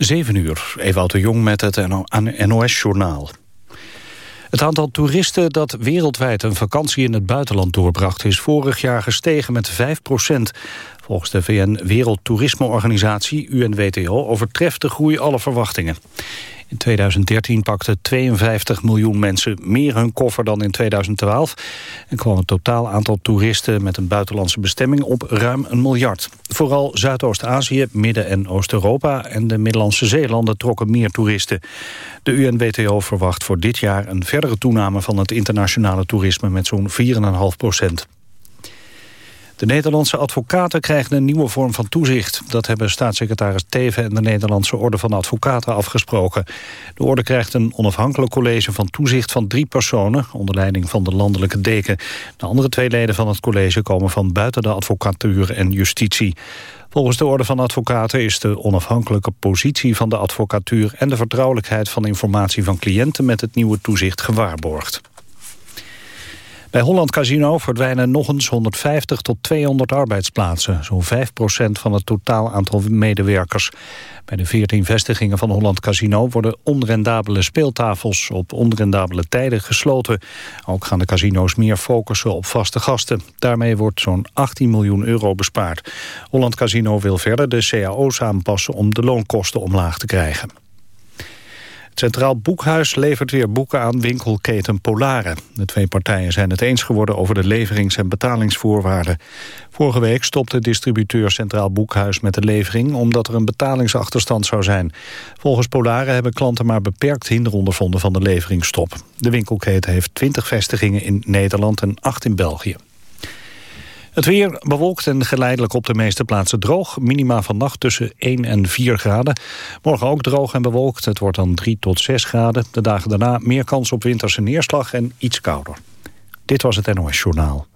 7 uur, Ewout de Jong met het NOS-journaal. Het aantal toeristen dat wereldwijd een vakantie in het buitenland doorbracht... is vorig jaar gestegen met 5 procent. Volgens de VN Wereldtoerismeorganisatie, UNWTO... overtreft de groei alle verwachtingen. In 2013 pakten 52 miljoen mensen meer hun koffer dan in 2012... en kwam het totaal aantal toeristen met een buitenlandse bestemming op ruim een miljard. Vooral Zuidoost-Azië, Midden- en Oost-Europa en de Middellandse Zeelanden trokken meer toeristen. De UNWTO verwacht voor dit jaar een verdere toename van het internationale toerisme met zo'n 4,5 procent. De Nederlandse advocaten krijgen een nieuwe vorm van toezicht. Dat hebben staatssecretaris Teven en de Nederlandse Orde van Advocaten afgesproken. De orde krijgt een onafhankelijk college van toezicht van drie personen... onder leiding van de landelijke deken. De andere twee leden van het college komen van buiten de advocatuur en justitie. Volgens de Orde van Advocaten is de onafhankelijke positie van de advocatuur... en de vertrouwelijkheid van informatie van cliënten met het nieuwe toezicht gewaarborgd. Bij Holland Casino verdwijnen nog eens 150 tot 200 arbeidsplaatsen. Zo'n 5% van het totaal aantal medewerkers. Bij de 14 vestigingen van Holland Casino worden onrendabele speeltafels op onrendabele tijden gesloten. Ook gaan de casino's meer focussen op vaste gasten. Daarmee wordt zo'n 18 miljoen euro bespaard. Holland Casino wil verder de cao's aanpassen om de loonkosten omlaag te krijgen. Centraal Boekhuis levert weer boeken aan winkelketen Polare. De twee partijen zijn het eens geworden over de leverings- en betalingsvoorwaarden. Vorige week stopte distributeur Centraal Boekhuis met de levering... omdat er een betalingsachterstand zou zijn. Volgens Polare hebben klanten maar beperkt hinder ondervonden van de leveringsstop. De winkelketen heeft 20 vestigingen in Nederland en 8 in België. Het weer bewolkt en geleidelijk op de meeste plaatsen droog. Minima vannacht tussen 1 en 4 graden. Morgen ook droog en bewolkt. Het wordt dan 3 tot 6 graden. De dagen daarna meer kans op winterse neerslag en iets kouder. Dit was het NOS Journaal.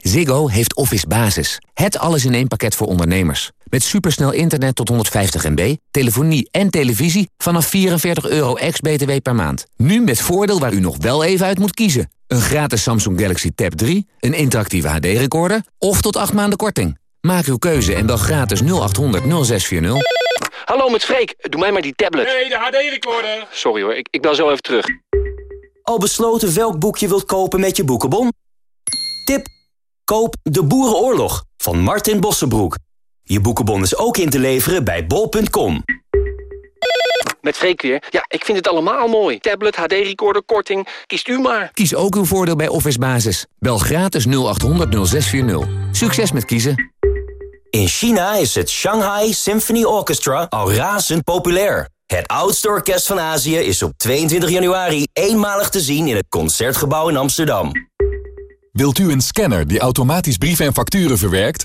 Ziggo heeft Office Basis. Het alles in één pakket voor ondernemers. Met supersnel internet tot 150 MB, telefonie en televisie vanaf 44 euro ex-BTW per maand. Nu met voordeel waar u nog wel even uit moet kiezen. Een gratis Samsung Galaxy Tab 3, een interactieve HD-recorder of tot 8 maanden korting. Maak uw keuze en bel gratis 0800 0640. Hallo met Freek, doe mij maar die tablet. Nee, de HD-recorder. Sorry hoor, ik, ik bel zo even terug. Al besloten welk boek je wilt kopen met je boekenbon? Tip Koop De Boerenoorlog van Martin Bossenbroek. Je boekenbon is ook in te leveren bij bol.com. Met Freek weer. Ja, ik vind het allemaal mooi. Tablet, HD-recorder, korting. Kiest u maar. Kies ook uw voordeel bij Office Basis. Bel gratis 0800 0640. Succes met kiezen. In China is het Shanghai Symphony Orchestra al razend populair. Het oudste orkest van Azië is op 22 januari eenmalig te zien in het Concertgebouw in Amsterdam. Wilt u een scanner die automatisch brieven en facturen verwerkt?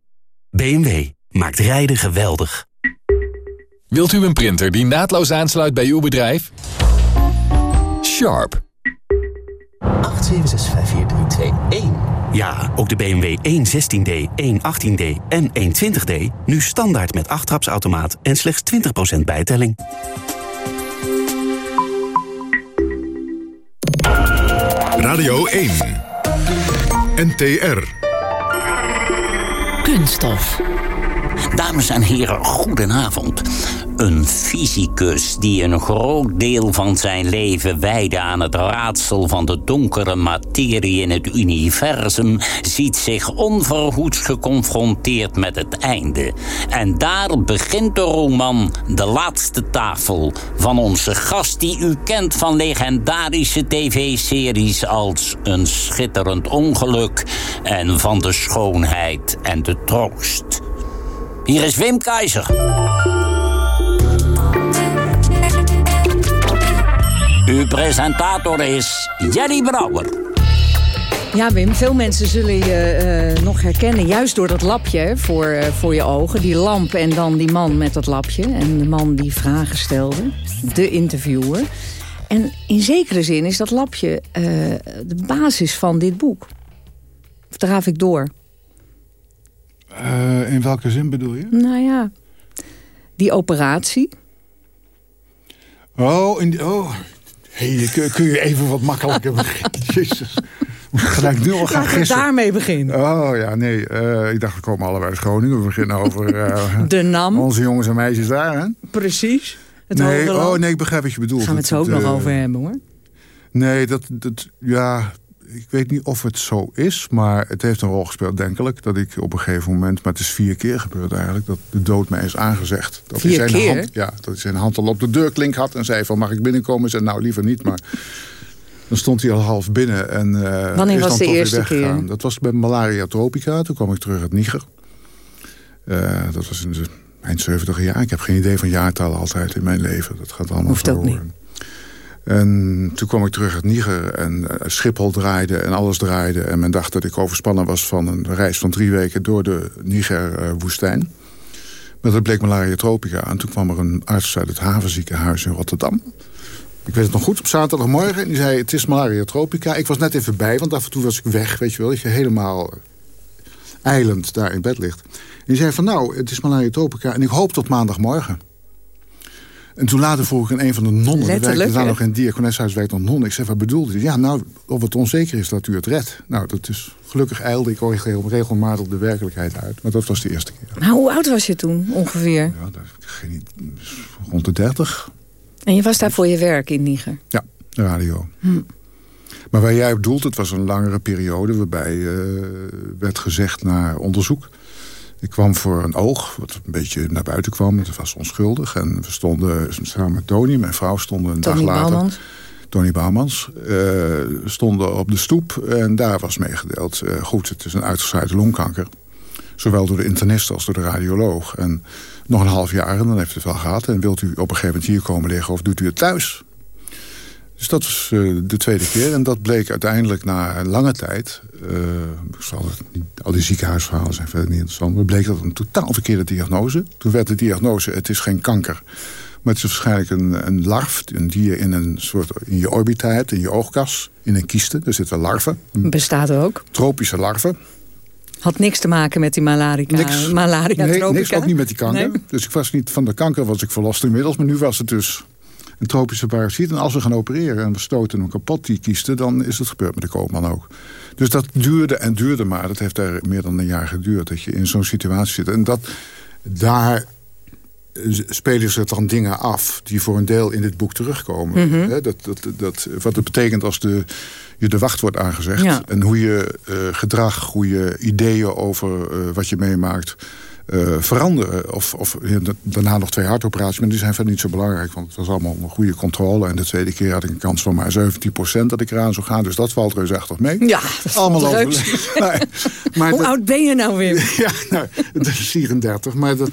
BMW maakt rijden geweldig. Wilt u een printer die naadloos aansluit bij uw bedrijf? Sharp. 8765432 Ja, ook de BMW 116D, 118D en 120D... nu standaard met 8-trapsautomaat en slechts 20% bijtelling. Radio 1. NTR. Kunststof. Dames en heren, goedenavond. Een fysicus die een groot deel van zijn leven wijde aan het raadsel van de donkere materie in het universum, ziet zich onverhoeds geconfronteerd met het einde. En daar begint de roman De Laatste Tafel van onze gast die u kent van legendarische tv-series als Een Schitterend Ongeluk en Van de Schoonheid en de Troost. Hier is Wim Keizer. Uw presentator is Jenny Brouwer. Ja, Wim, veel mensen zullen je eh, nog herkennen. Juist door dat lapje voor, eh, voor je ogen. Die lamp en dan die man met dat lapje. En de man die vragen stelde. De interviewer. En in zekere zin is dat lapje eh, de basis van dit boek. Of draaf ik door? in welke zin bedoel je? Nou ja, die operatie. Oh, in die, oh. Hey, kun, kun je even wat makkelijker beginnen? Jezus. Gelijk nu al gaan gissen. daarmee beginnen. Oh ja, nee. Uh, ik dacht, we komen allebei uit Groningen. We beginnen over uh, de NAM. onze jongens en meisjes daar. Hè? Precies. Het nee, oh nee, ik begrijp wat je bedoelt. Gaan we het zo ook nog uh, over hebben hoor. Nee, dat, dat, ja, ik weet niet of het zo is, maar het heeft een rol gespeeld, denkelijk. Dat ik op een gegeven moment, maar het is vier keer gebeurd eigenlijk, dat de dood mij is aangezegd. Dat vier hij zijn keer? Hand, ja, dat hij zijn hand al op de deurklink had en zei van mag ik binnenkomen? En zei nou liever niet, maar dan stond hij al half binnen. En, uh, Wanneer is was dan de eerste weggegaan. keer? Dat was bij malaria tropica. Toen kwam ik terug uit Niger. Uh, dat was in de eind 70 jaar. Ik heb geen idee van jaartallen altijd in mijn leven. Dat gaat allemaal Hoeft ook niet. En toen kwam ik terug uit Niger en uh, Schiphol draaide en alles draaide. En men dacht dat ik overspannen was van een reis van drie weken door de Niger-woestijn. maar dat bleek malaria tropica. En toen kwam er een arts uit het havenziekenhuis in Rotterdam. Ik weet het nog goed, op zaterdagmorgen. En die zei, het is malaria tropica. Ik was net even bij, want af en toe was ik weg, weet je wel. Dat je helemaal eilend daar in bed ligt. En die zei van, nou, het is malaria tropica. En ik hoop tot maandagmorgen. En toen later vroeg ik aan een van de nonnen... Letterlijk, daar nog in het diakoneshuis werkt nog non. Ik zei, wat bedoelde hij? Ja, nou, of het onzeker is dat u het redt. Nou, dat is... Gelukkig eilde ik regelmatig de werkelijkheid uit. Maar dat was de eerste keer. Maar hoe oud was je toen, ongeveer? Ja, dat, geen, rond de dertig. En je was daar voor je werk in Niger? Ja, de radio. Hm. Maar waar jij op doelt, het was een langere periode... waarbij uh, werd gezegd naar onderzoek. Ik kwam voor een oog, wat een beetje naar buiten kwam. Het was onschuldig. En we stonden samen met Tony, mijn vrouw, stonden een Tony dag later... Bouwmans. Tony Bouwmans, uh, stonden op de stoep. En daar was meegedeeld, uh, goed, het is een uitgezaaide longkanker. Zowel door de internist als door de radioloog. En nog een half jaar en dan heeft het wel gehad. En wilt u op een gegeven moment hier komen liggen of doet u het thuis? Dus dat was uh, de tweede keer. En dat bleek uiteindelijk na een lange tijd... Uh, zal het niet, al die ziekenhuisverhalen zijn verder niet interessant... maar bleek dat een totaal verkeerde diagnose. Toen werd de diagnose, het is geen kanker... maar het is waarschijnlijk een, een larf... die je in, een soort, in je orbita hebt, in je oogkas... in een kiste, er zitten larven. Bestaat ook. Tropische larven. Had niks te maken met die malaria, niks, malaria nee, tropica? niks, ook niet met die kanker. Nee? Dus ik was niet van de kanker was ik verlost inmiddels. Maar nu was het dus een tropische parasiet. En als we gaan opereren en we stoten hem kapot, die kiesten... dan is het gebeurd met de koopman ook. Dus dat duurde en duurde maar. Dat heeft er meer dan een jaar geduurd. Dat je in zo'n situatie zit. En dat daar spelen zich dan dingen af... die voor een deel in dit boek terugkomen. Mhm. dat, dat, dat, wat het betekent als de, je de wacht wordt aangezegd. Ja. En hoe je uh, gedrag, hoe je ideeën over uh, wat je meemaakt... Uh, veranderen. Of, of daarna nog twee hartoperaties, maar die zijn verder niet zo belangrijk. Want het was allemaal een goede controle. En de tweede keer had ik een kans van maar 17% dat ik eraan zou gaan. Dus dat valt reusachtig mee. Ja, dat allemaal over. nee, maar Hoe dat, oud ben je nou, Wim? Ja, nou, dat is 34. Maar dat,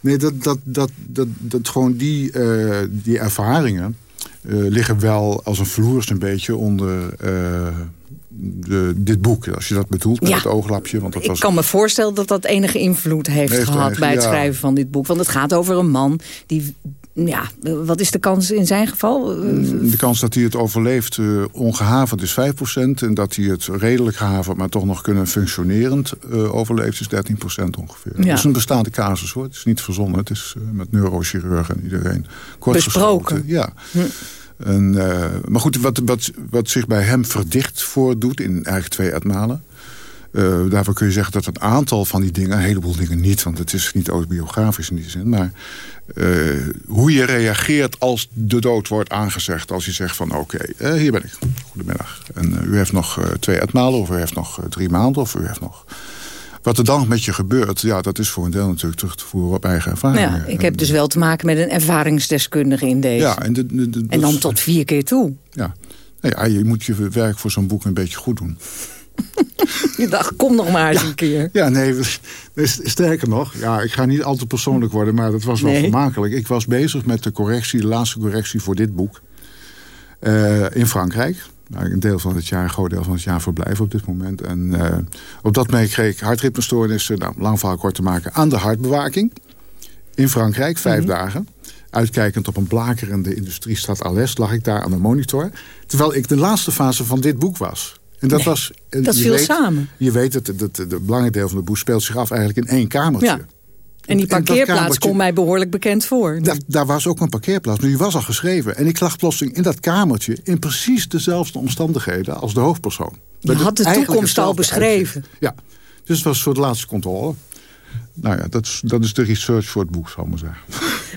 nee, dat, dat, dat, dat, dat gewoon die, uh, die ervaringen... Uh, liggen wel als een vloers een beetje onder de, dit boek. Als je dat bedoelt met Ja. het ooglapje. Want dat Ik was, kan me voorstellen dat dat enige invloed heeft, Heeft gehad enige, bij het ja. schrijven van dit boek. Want het gaat over een man die... Ja, wat is de kans in zijn geval? de kans dat hij het overleeft uh, ongehavend is 5%. En dat hij het redelijk gehavend, maar toch nog kunnen functionerend uh, overleeft is 13% ongeveer. Ja. Dat is een bestaande casus hoor. Het is niet verzonnen. Het is uh, met neurochirurgen en iedereen kort Besproken. Ja. Hm. En, uh, maar goed, wat, wat, wat zich bij hem verdicht voordoet in eigenlijk twee etmalen. Uh, daarvoor kun je zeggen dat een aantal van die dingen, een heleboel dingen niet, want het is niet autobiografisch in die zin, maar uh, hoe je reageert als de dood wordt aangezegd, als je zegt van oké, hier ben ik, goedemiddag. En u heeft nog twee etmalen, of u heeft nog drie maanden, of u heeft nog... Wat er dan met je gebeurt, ja, dat is voor een deel natuurlijk terug te voeren op eigen ervaringen. Ja, ik heb dus wel te maken met een ervaringsdeskundige in deze. Ja, en, de, de, de, en dan tot vier keer toe. Ja. Nou ja, je moet je werk voor zo'n boek een beetje goed doen. Je dacht, kom nog maar eens ja, een keer. Ja, nee, sterker nog. Ja, ik ga niet al te persoonlijk worden, maar dat was wel Nee. vermakelijk. Ik was bezig met de correctie, de laatste correctie voor dit boek. Uh, in Frankrijk. Een deel van het jaar, een groot deel van het jaar verblijf op dit moment. En uh, op dat mee kreeg ik hartritmestoornissen, nou, lang verhaal kort te maken, aan de hartbewaking. In Frankrijk, vijf mhm. dagen. Uitkijkend op een blakerende industriestad Alès lag ik daar aan de monitor. Terwijl ik de laatste fase van dit boek was. En dat was... Dat viel samen. Je weet, het, het, het, het belangrijk deel van het boek speelt zich af eigenlijk in één kamertje. Ja. En die parkeerplaats komt mij behoorlijk bekend voor. Daar, daar, was ook een parkeerplaats, maar die was al geschreven. En ik lag plotseling in dat kamertje... in precies dezelfde omstandigheden als de hoofdpersoon. Je had de toekomst al beschreven. Ja, dus het was voor de laatste controle. Nou ja, dat is, dat is de research voor het boek, zal ik maar zeggen.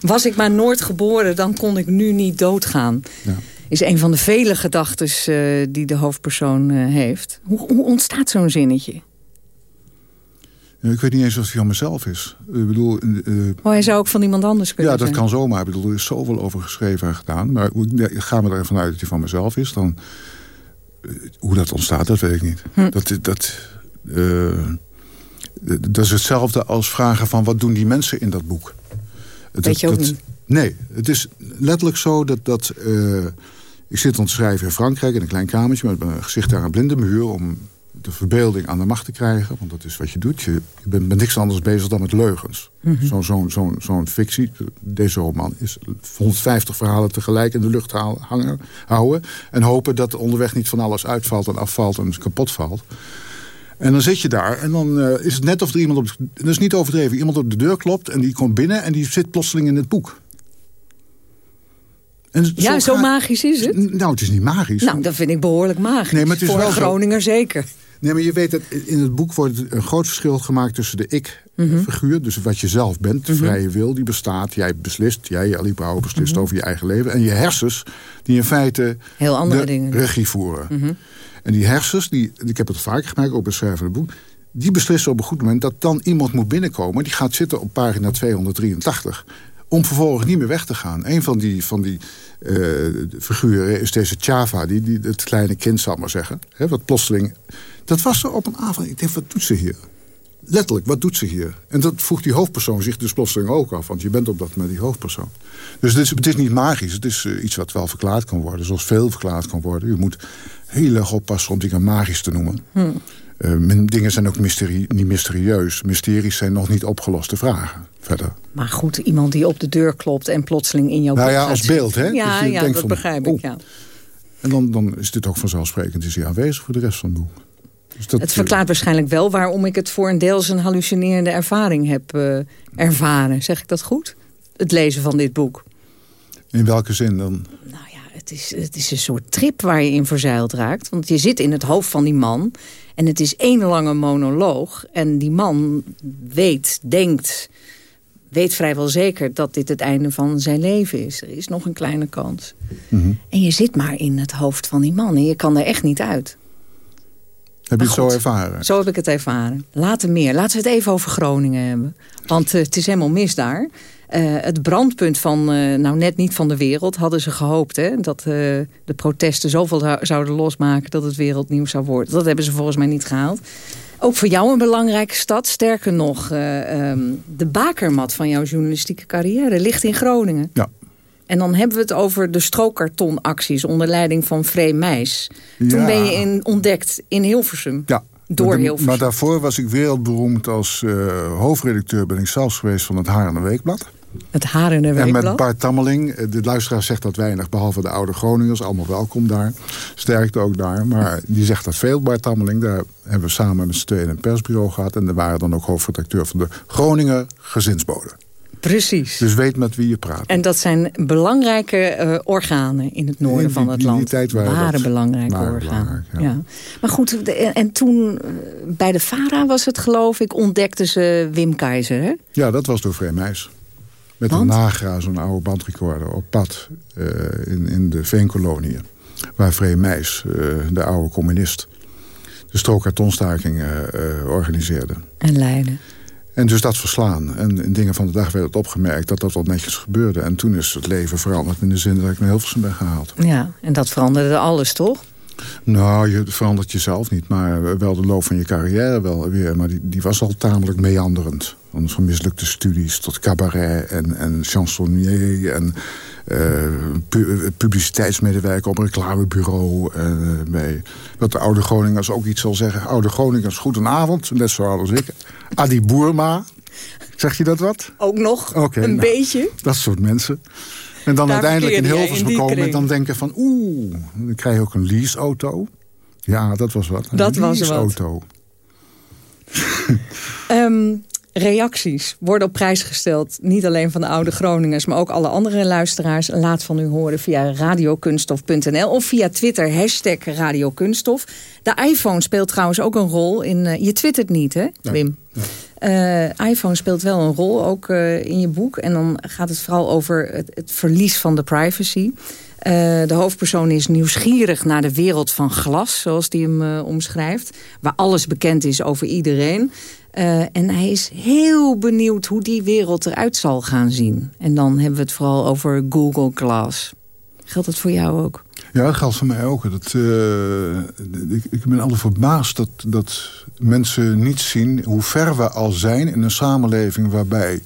Was ik maar nooit geboren, dan kon ik nu niet doodgaan. Ja. Is een van de vele gedachten uh, die de hoofdpersoon uh, heeft. Hoe, hoe ontstaat zo'n zinnetje? Ik weet niet eens of het van mezelf is. Ik bedoel, uh, oh, hij zou ook van iemand anders kunnen Ja, dat kan zomaar. Ik bedoel, er is zoveel over geschreven en gedaan. Maar gaan we ervan uit dat hij van mezelf is, dan... hoe dat ontstaat, dat weet ik niet. Hm. Dat, dat, dat is hetzelfde als vragen van wat doen die mensen in dat boek. Weet je ook niet? Nee, het is letterlijk zo dat... dat ik zit aan het schrijven in Frankrijk in een klein kamertje... met mijn gezicht aan een blinde muur... om de verbeelding aan de macht te krijgen. Want dat is wat je doet. Je, je bent met niks anders bezig dan met leugens. Mm Zo'n zo, zo, zo fictie, deze roman, is 150 verhalen tegelijk in de lucht hangen, houden. En hopen dat onderweg niet van alles uitvalt en afvalt en kapot valt. En dan zit je daar en dan uh, is het net of er iemand op... Dat is niet overdreven. Iemand op de deur klopt en die komt binnen... en die zit plotseling in het boek. En ja, zo, magisch is het? Nou, het is niet magisch. Nou, dat vind ik behoorlijk magisch. Nee, maar het is Voor wel Groninger zeker. Nee, maar je weet dat in het boek wordt een groot verschil gemaakt tussen de ik-figuur, mhm. dus wat je zelf bent, de mhm. vrije wil die bestaat, jij beslist, jij Ali Brouwer beslist mhm. over je eigen leven, en je hersens die in feite Heel andere dingen. regie voeren. En die hersens, die, ik heb het vaker gemaakt, ook in het boek... die beslissen op een goed moment dat dan iemand moet binnenkomen... die gaat zitten op pagina 283 om vervolgens niet meer weg te gaan. Een van die, van die uh, figuren is deze Chava, die, die, het kleine kind zal maar zeggen. Hè, wat plotseling... Dat was er op een avond. Ik denk, wat doet ze hier? Letterlijk, wat doet ze hier? En dat vroeg die hoofdpersoon zich dus plotseling ook af. Want je bent op dat met die hoofdpersoon. Dus het is, het is niet magisch. Het is uh, iets wat wel verklaard kan worden. Zoals veel verklaard kan worden. Je moet heel erg oppassen om dingen magisch te noemen. Hm. Uh, dingen zijn ook mysterie, niet mysterieus. Mysteries zijn nog niet opgeloste vragen. Verder. Maar goed, iemand die op de deur klopt en plotseling in jouw Nou ja, als beeld, hè? Ja, dus ja dat begrijp ik, ja. En dan, dan is dit ook vanzelfsprekend is hij aanwezig voor de rest van het boek. Dus dat, het verklaart waarschijnlijk wel waarom ik het voor een deels een hallucinerende ervaring heb uh, ervaren. Zeg ik dat goed? Het lezen van dit boek. In welke zin dan? Nou het is, het is een soort trip waar je in verzeild raakt. Want je zit in het hoofd van die man. En het is één lange monoloog. En die man weet, denkt, weet vrijwel zeker... dat dit het einde van zijn leven is. Er is nog een kleine kans. Mhm. En je zit maar in het hoofd van die man. En je kan er echt niet uit. Heb je het zo ervaren? Zo heb ik het ervaren. Later meer. Laten we het even over Groningen hebben. Want uh, het is helemaal mis daar. Uh, het brandpunt van, uh, nou net niet van de wereld, hadden ze gehoopt. Hè, dat de protesten zoveel zouden losmaken dat het wereldnieuws zou worden. Dat hebben ze volgens mij niet gehaald. Ook voor jou een belangrijke stad. Sterker nog, um, de bakermat van jouw journalistieke carrière ligt in Groningen. Ja. En dan hebben we het over de strookkartonacties onder leiding van Free Meis. Toen ben je in, ontdekt in Hilversum. Ja. Door maar, Hilversum. Maar daarvoor was ik wereldberoemd als hoofdredacteur... ben ik zelfs geweest van het Haarlem Weekblad. Het Haren en En met Bart Tammeling, eh, de luisteraar zegt dat weinig... behalve de oude Groningers, allemaal welkom daar. Sterkte ook daar, maar die zegt dat veel, Bart Tammeling. Daar hebben we samen met z'n tweeën een persbureau gehad... en er waren dan ook hoofdredacteur van de Groninger Gezinsbode. Precies. Dus weet met wie je praat. En dat zijn belangrijke uh, organen in het noorden van het land. In die tijd waren dat belangrijke organen. ja. Maar goed, en toen eh, bij de VARA was het geloof ik... ontdekten ze Wim Keizer, hè? Ja, dat was door Vreemijs. Met een Nagra, zo'n oude bandrecorder, op pad uh, in, in de veenkoloniën. Waar Vree Meijs, uh, de oude communist, de strookkartonstaking uh, organiseerde. En leidde. En dus dat verslaan. En in dingen van de dag werd het opgemerkt dat dat wat netjes gebeurde. En toen is het leven veranderd in de zin dat ik naar Hilversum ben gehaald. Ja, en dat veranderde alles, toch? Nou, je verandert jezelf niet, maar wel de loop van je carrière wel weer. Maar die, die was al tamelijk meanderend. Van, van mislukte studies tot cabaret en, en chansonnier en pu publiciteitsmedewerker op een reclamebureau. Uh, bij, wat de oude Groningers ook iets zal zeggen. Oude Groningers, goedenavond, net zo als ik. Adi Boerma, zeg je dat wat? Ook nog, een nou, beetje. Dat soort mensen. En dan uiteindelijk in Hilversum komen en dan denken van... oeh, dan krijg je ook een leaseauto. Ja, dat was wat. Een dat was wat. auto. um, reacties worden op prijs gesteld. Niet alleen van de oude Groningers, maar ook alle andere luisteraars. Laat van u horen via radiokunstof.nl of via Twitter, hashtag radiokunststof. De iPhone speelt trouwens ook een rol in... Uh, je twittert niet, hè, Wim? Uh, iPhone speelt wel een rol, ook uh, in je boek. En dan gaat het vooral over het, het verlies van de privacy. Uh, de hoofdpersoon is nieuwsgierig naar de wereld van glas, zoals die hem uh, omschrijft. Waar alles bekend is over iedereen. Uh, en hij is heel benieuwd hoe die wereld eruit zal gaan zien. En dan hebben we het vooral over Google Glass. Geldt dat voor jou ook? Ja, dat geldt voor mij ook. Dat, ik, ik, ben altijd verbaasd dat, dat mensen niet zien hoe ver we al zijn... in een samenleving waarbij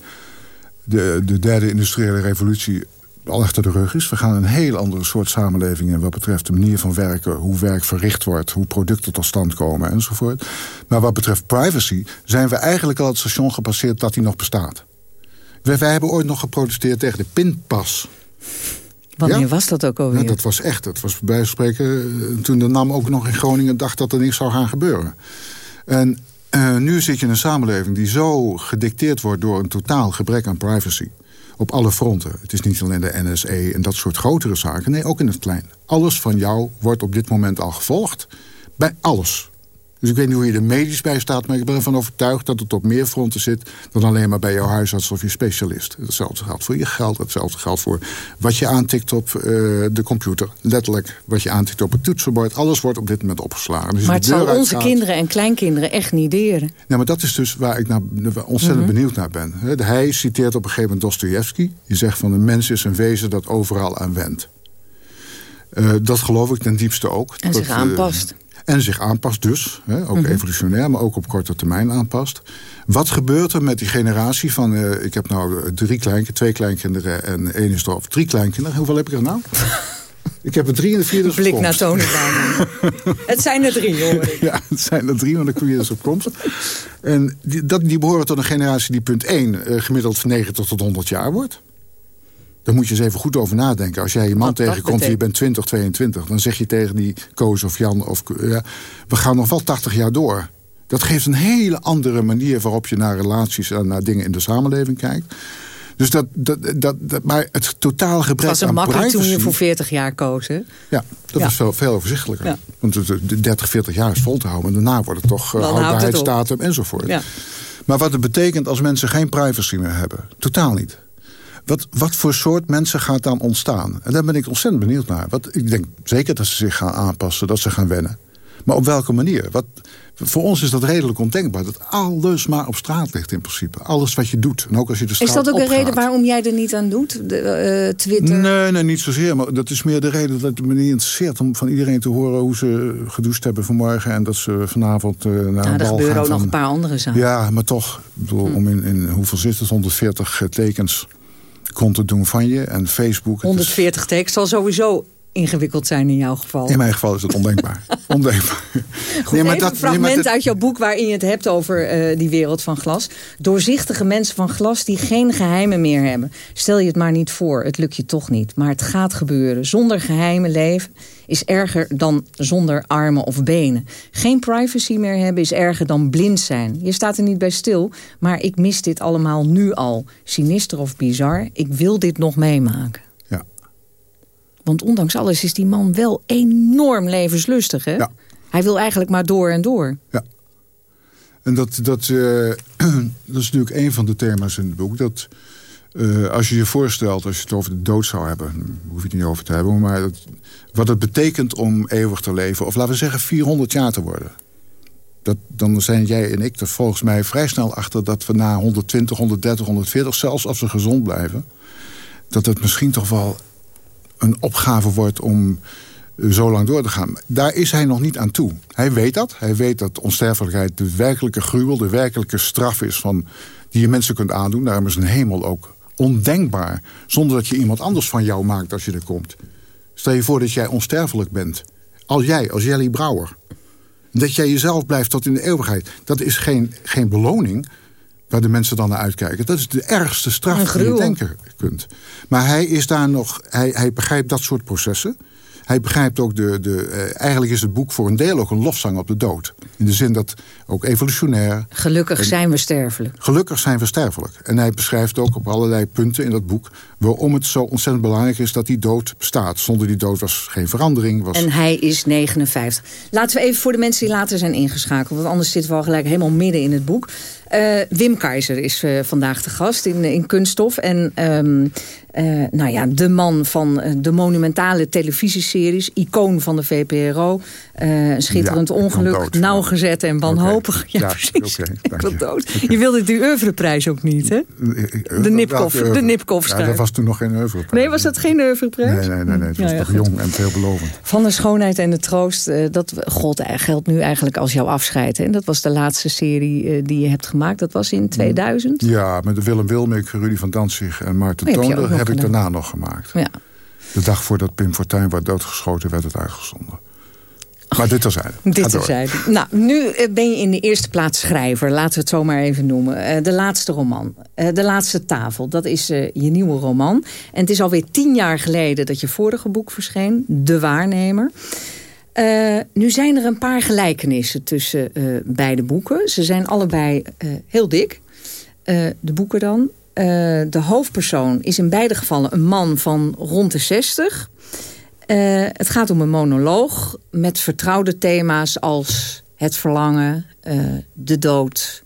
de, de derde industriële revolutie al achter de rug is. We gaan een heel andere soort samenleving in... wat betreft de manier van werken, hoe werk verricht wordt... hoe producten tot stand komen enzovoort. Maar wat betreft privacy zijn we eigenlijk al het station gepasseerd... dat die nog bestaat. Wij, wij hebben ooit nog geprotesteerd tegen de pinpas. Wanneer was dat ook alweer? Ja, dat was echt. Dat was bij spreken eh, toen de NAM ook nog in Groningen dacht dat er niks zou gaan gebeuren. En uh, nu zit je in een samenleving die zo gedicteerd wordt door een totaal gebrek aan privacy op alle fronten. Het is niet alleen de NSE en dat soort grotere zaken. Nee, ook in het klein. Alles van jou wordt op dit moment al gevolgd. Bij alles. Dus ik weet niet hoe je er medisch bij staat... maar ik ben ervan overtuigd dat het op meer fronten zit... dan alleen maar bij jouw huisarts of je specialist. Hetzelfde geldt voor je geld. Hetzelfde geldt voor wat je aantikt op uh, de computer. Letterlijk wat je aantikt op het toetsenbord. Alles wordt op dit moment opgeslagen. Dus maar het zal onze kinderen en kleinkinderen echt niet deren. Ja, maar dat is dus waar ik naar, ontzettend mhm. benieuwd naar ben. Hij citeert op een gegeven moment Dostoevsky. Die zegt van een mens is een wezen dat overal aan wendt. Uh, dat geloof ik ten diepste ook. En zich aanpast. En zich aanpast dus, hè, ook mhm. evolutionair, maar ook op korte termijn aanpast. Wat gebeurt er met die generatie van... Uh, ik heb nou drie kleinkinderen, twee kleinkinderen en één is erop. Drie kleinkinderen, hoeveel heb ik er nou? ik heb er drie in de vierde Blik naar Tony Het zijn er drie, hoor ik. Ja, het zijn er drie, want dan kun je dus op komst. En die, dat, die behoren tot een generatie die punt één... Uh, gemiddeld 90 tot 100 jaar wordt. Daar moet je eens even goed over nadenken. Als jij je man tegenkomt en je bent 20, 22... dan zeg je tegen die Koos of Jan... Of, ja, we gaan nog wel 80 jaar door. Dat geeft een hele andere manier waarop je naar relaties... en naar dingen in de samenleving kijkt. Dus dat, dat, dat, dat, maar het totale gebrek aan privacy... Het was makkelijk toen je voor 40 jaar koos, hè? Ja, dat was veel, veel overzichtelijker. Want de 30, 40 jaar is vol te houden. En daarna wordt het toch uh, houdbaarheidsdatum enzovoort. Ja. Maar wat het betekent als mensen geen privacy meer hebben. Totaal niet. Wat, wat voor soort mensen gaat dan ontstaan? En daar ben ik ontzettend benieuwd naar. Wat, ik denk zeker dat ze zich gaan aanpassen, dat ze gaan wennen. Maar op welke manier? Wat, voor ons is dat redelijk ondenkbaar. Dat alles maar op straat ligt in principe. Alles wat je doet. En ook als je de straat Is dat ook een reden waarom jij er niet aan doet? De, uh, Twitter? Nee, nee, niet zozeer. Maar dat is meer de reden dat het me niet interesseert... om van iedereen te horen hoe ze gedoucht hebben vanmorgen... en dat ze vanavond uh, naar nou, een bal gaan. Er gebeuren ook nog een paar andere zaken. Ja, maar toch. Ik bedoel, hm. om in, in, hoeveel zit het? 140 tekens content doen van je. En Facebook... 140 is... tekst zal sowieso ingewikkeld zijn in jouw geval. In mijn geval is het ondenkbaar. ondenkbaar. nee, maar dat, een fragment nee, uit jouw boek waarin je het hebt over uh, die wereld van glas. Doorzichtige mensen van glas die geen geheimen meer hebben. Stel je het maar niet voor, het lukt je toch niet. Maar het gaat gebeuren. Zonder geheimen leven is erger dan zonder armen of benen. Geen privacy meer hebben is erger dan blind zijn. Je staat er niet bij stil, maar ik mis dit allemaal nu al. Sinister of bizar, ik wil dit nog meemaken. Want ondanks alles is die man wel enorm levenslustig, hè? Ja. Hij wil eigenlijk maar door en door. Ja. En dat, dat, uh, dat is natuurlijk een van de thema's in het boek. Dat uh, als je je voorstelt, als je het over de dood zou hebben... hoef je het niet over te hebben, maar dat, wat het betekent om eeuwig te leven... of laten we zeggen 400 jaar te worden. Dat, dan zijn jij en ik er volgens mij vrij snel achter... dat we na 120, 130, 140, zelfs als we gezond blijven... dat het misschien toch wel een opgave wordt om zo lang door te gaan. Daar is hij nog niet aan toe. Hij weet dat. Hij weet dat onsterfelijkheid de werkelijke gruwel... de werkelijke straf is van, die je mensen kunt aandoen. Daarom is een hemel ook ondenkbaar. Zonder dat je iemand anders van jou maakt als je er komt. Stel je voor dat jij onsterfelijk bent. Als jij, als Jelly Brouwer. Dat jij jezelf blijft tot in de eeuwigheid. Dat is geen, geen beloning waar de mensen dan naar uitkijken. Dat is de ergste straf die je denken kunt. Maar hij is daar nog, hij, hij begrijpt dat soort processen. Hij begrijpt ook de... de uh, eigenlijk is het boek voor een deel ook een lofzang op de dood. In de zin dat ook evolutionair... Gelukkig zijn we sterfelijk. Gelukkig zijn we sterfelijk. En hij beschrijft ook op allerlei punten in dat boek... waarom het zo ontzettend belangrijk is dat die dood bestaat. Zonder die dood was geen verandering. Was... En hij is 59. Laten we even voor de mensen die later zijn ingeschakeld... want anders zitten we al gelijk helemaal midden in het boek. Uh, Wim Keizer is uh, vandaag de gast in, in Kunststof. En um, uh, nou ja, de man van de monumentale televisieseries. Icoon van de VPRO. een schitterend ja, ongeluk. Nauwgezet en wanhopig. Okay. Ja, ja, precies. Okay, ik wil dood. Je wilde de oeuvreprijs ook niet, hè? De Nipkoff. De Nipkoff ja, dat was toen nog geen oeuvreprijs. Nee, was dat geen oeuvreprijs? Nee, nee, nee. nee. Het was toch jong en veelbelovend. Van de schoonheid en de troost. dat God, geldt nu eigenlijk als jouw afscheid. En dat was de laatste serie die je hebt gemaakt gemaakt. Dat was in 2000. Ja, met Willem Wilmink, Rudy van Danzig en Maarten oh, Toonder heb, heb ik daarna nog gemaakt. Ja. De dag voordat Pim Fortuyn werd doodgeschoten werd het uitgezonden. Maar dit terzijde. Dit terzijde. Nou, nu eh, ben je in de eerste plaats schrijver. Laten we het zo maar even noemen. Eh, de laatste roman. Eh, de laatste tafel. Dat is je nieuwe roman. En het is alweer tien jaar geleden dat je vorige boek verscheen. De Waarnemer. Uh, nu zijn er een paar gelijkenissen tussen uh, beide boeken. Ze zijn allebei uh, heel dik. de boeken dan. de hoofdpersoon is in beide gevallen een man van rond de 60. het gaat om een monoloog met vertrouwde thema's als het verlangen, de dood,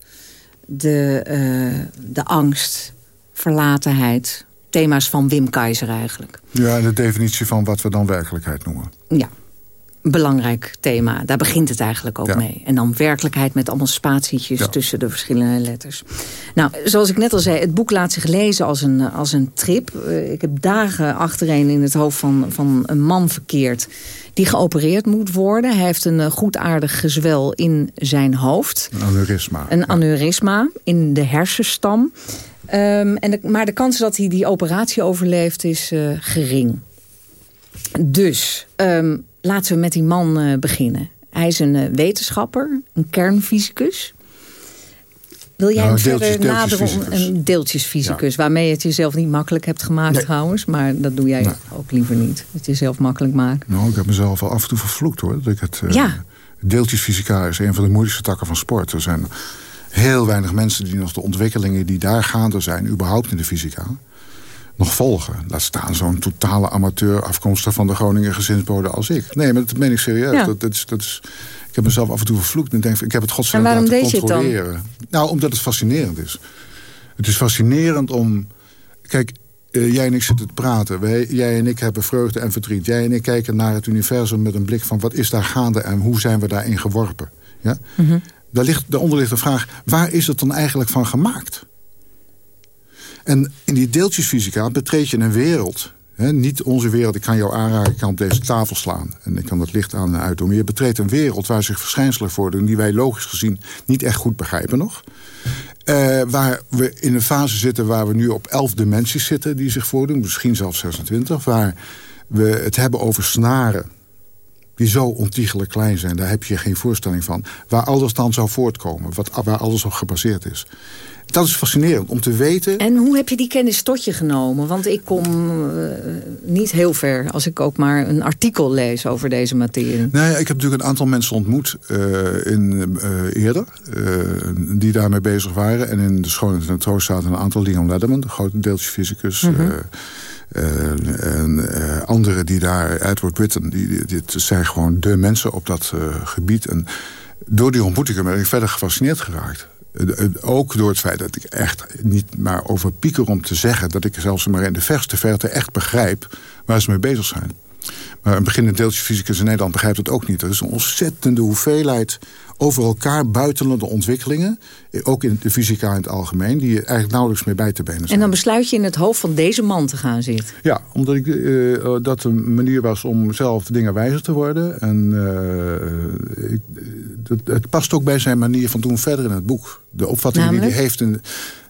de, de angst, verlatenheid. Thema's van Wim Keizer eigenlijk. Ja, en de definitie van wat we dan werkelijkheid noemen. Ja belangrijk thema. Daar begint het eigenlijk ook mee. En dan werkelijkheid met allemaal spatietjes tussen de verschillende letters. Nou, zoals ik net al zei, het boek laat zich lezen als een, als een trip. Eh, ik heb dagen achtereen in het hoofd van, van een man verkeerd... die geopereerd moet worden. Hij heeft een eh, goedaardig gezwel in zijn hoofd. Een aneurysma. Een aneurysma in de hersenstam. Um, en de, maar de kans dat hij die operatie overleeft is uh, gering. Dus um, laten we met die man uh, beginnen. Hij is een uh, wetenschapper, een kernfysicus. Wil jij nou, hem verder naderen? Een deeltjesfysicus, ja. waarmee je het jezelf niet makkelijk hebt gemaakt nee. trouwens. Maar dat doe jij nee. ook liever niet. Het jezelf makkelijk maken. Nou, ik heb mezelf al af en toe vervloekt hoor. Dat ik het, uh, ja. Deeltjesfysica is een van de moeilijkste takken van sport. Er zijn heel weinig mensen die nog de ontwikkelingen die daar gaande zijn... überhaupt in de fysica nog volgen. Laat staan zo'n totale amateur afkomstig van de Groningen gezinsbode als ik. Nee, maar dat meen ik serieus. Ja. Dat, dat, is, dat is, ik heb mezelf af en toe vervloekt en denk ik heb het godsdienst laten controleren. Nou, omdat het fascinerend is. Het is fascinerend om... Kijk, uh, jij en ik zitten te praten. Wij, jij en ik hebben vreugde en verdriet. Jij en ik kijken naar het universum met een blik van... wat is daar gaande en hoe zijn we daarin geworpen? Ja? Mm -hmm. daar ligt, daaronder ligt de vraag... waar is het dan eigenlijk van gemaakt? En in die deeltjesfysica betreed je een wereld. Niet onze wereld, ik kan jou aanraken, ik kan op deze tafel slaan. En ik kan het licht aan en uit doen. Maar je betreedt een wereld waar zich verschijnselen voordoen... die wij logisch gezien niet echt goed begrijpen nog. Uh, waar we in een fase zitten waar we nu op elf dimensies zitten... die zich voordoen, misschien zelfs 26. Waar we het hebben over snaren die zo ontiegelijk klein zijn. Daar heb je geen voorstelling van. Waar alles dan zou voortkomen. Wat, waar alles op gebaseerd is dat is fascinerend om te weten. En hoe heb je die kennis tot je genomen? Want ik kom uh, niet heel ver als ik ook maar een artikel lees over deze materie. Nee, ik heb natuurlijk een aantal mensen ontmoet uh, in, uh, eerder. die daarmee bezig waren. En in de school en troost zaten een aantal. Leon Letterman, de grote deeltjesfysicus. Mm -hmm. en anderen die daar, Edward Witten, die, die, zijn gewoon de mensen op dat gebied. En door die ontmoetingen ben ik verder gefascineerd geraakt. Ook door het feit dat ik echt niet maar over pieker om te zeggen... dat ik zelfs maar in de verste verte echt begrijp waar ze mee bezig zijn. Maar een beginnend deeltjesfysicus in Nederland begrijpt het ook niet. Er is een ontzettende hoeveelheid over elkaar buitenlandse ontwikkelingen... ook in de fysica in het algemeen... die je eigenlijk nauwelijks mee bij te benen zijn. En dan besluit je in het hoofd van deze man te gaan zitten? Ja, omdat ik, uh, dat een manier was om zelf dingen wijzer te worden. En uh, ik, dat, het past ook bij zijn manier van doen verder in het boek. De opvatting die hij heeft... In,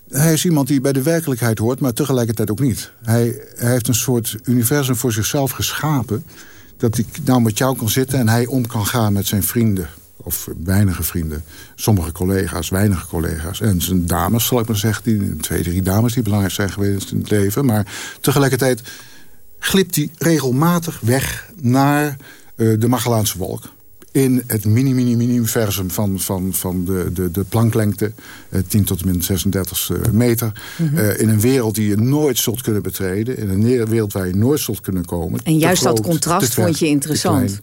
Hij is iemand die bij de werkelijkheid hoort, maar tegelijkertijd ook niet. Hij, heeft een soort universum voor zichzelf geschapen... dat ik nou met jou kan zitten en hij om kan gaan met zijn vrienden. Of weinige vrienden. Sommige collega's, weinige collega's. En zijn dames, zal ik maar zeggen. Die, twee, drie dames die belangrijk zijn geweest in het leven. Maar tegelijkertijd glipt hij regelmatig weg naar uh, de Magellaanse wolk in het mini-mini-mini-versum van, van, van de, de, de planklengte. Uh, 10 tot en met 36 meter. Mm -hmm. in een wereld die je nooit zult kunnen betreden. In een wereld waar je nooit zult kunnen komen. En juist dat contrast vond je interessant.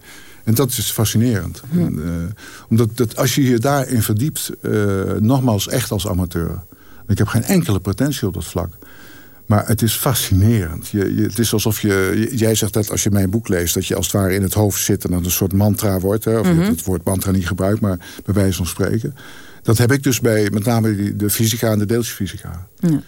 En dat is fascinerend. Hm. En, uh, omdat dat, als je je daarin verdiept, uh, nogmaals echt als amateur. Ik heb geen enkele pretentie op dat vlak. Maar het is fascinerend. Je, je, het is alsof je, jij zegt dat als je mijn boek leest... dat je als het ware in het hoofd zit en dat een soort mantra wordt. Hè, of mm -hmm. het woord mantra niet gebruikt, maar bij wijze van spreken. Dat heb ik dus bij met name de fysica en de deeltjesfysica. Ja.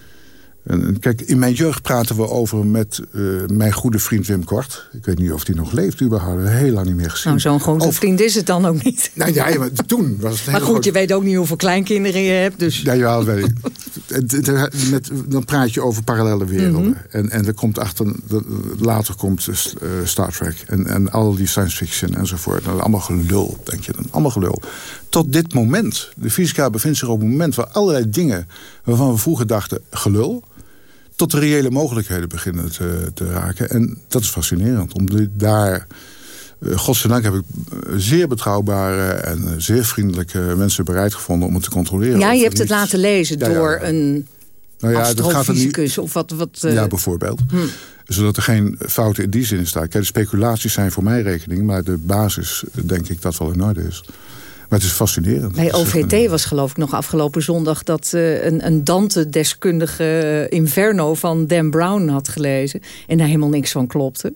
En, kijk, in mijn jeugd praten we over met uh, mijn goede vriend Wim Kort. Ik weet niet of hij nog leeft überhaupt. We heel lang niet meer gezien. Nou, zo'n goede over... vriend is het dan ook niet. Nou ja, maar toen was het Maar goed, je weet ook niet hoeveel kleinkinderen je hebt. Dus. Ja, ja, weet ik. Met, dan praat je over parallele werelden. Mm -hmm. En, en er komt achter, later komt uh, Star Trek. En, en al die science fiction enzovoort. Dat is allemaal gelul, denk je dan. Allemaal gelul. Tot dit moment. De fysica bevindt zich op een moment waar allerlei dingen... waarvan we vroeger dachten, gelul tot de reële mogelijkheden beginnen te, te raken. En dat is fascinerend. Om daar, uh, godzijdank heb ik zeer betrouwbare en zeer vriendelijke mensen bereid gevonden om het te controleren. Ja, je hebt het laten lezen ja, door ja. een nou ja, astrofysicus niet... of wat... wat uh... Ja, bijvoorbeeld. Hm. Zodat er geen fouten in die zin in staan. Kijk, de speculaties zijn voor mijn rekening, maar de basis denk ik dat wel in orde is. Maar het is fascinerend. Bij OVT was geloof ik nog afgelopen zondag... dat uh, een, een Dante-deskundige Inferno van Dan Brown had gelezen... en daar helemaal niks van klopte.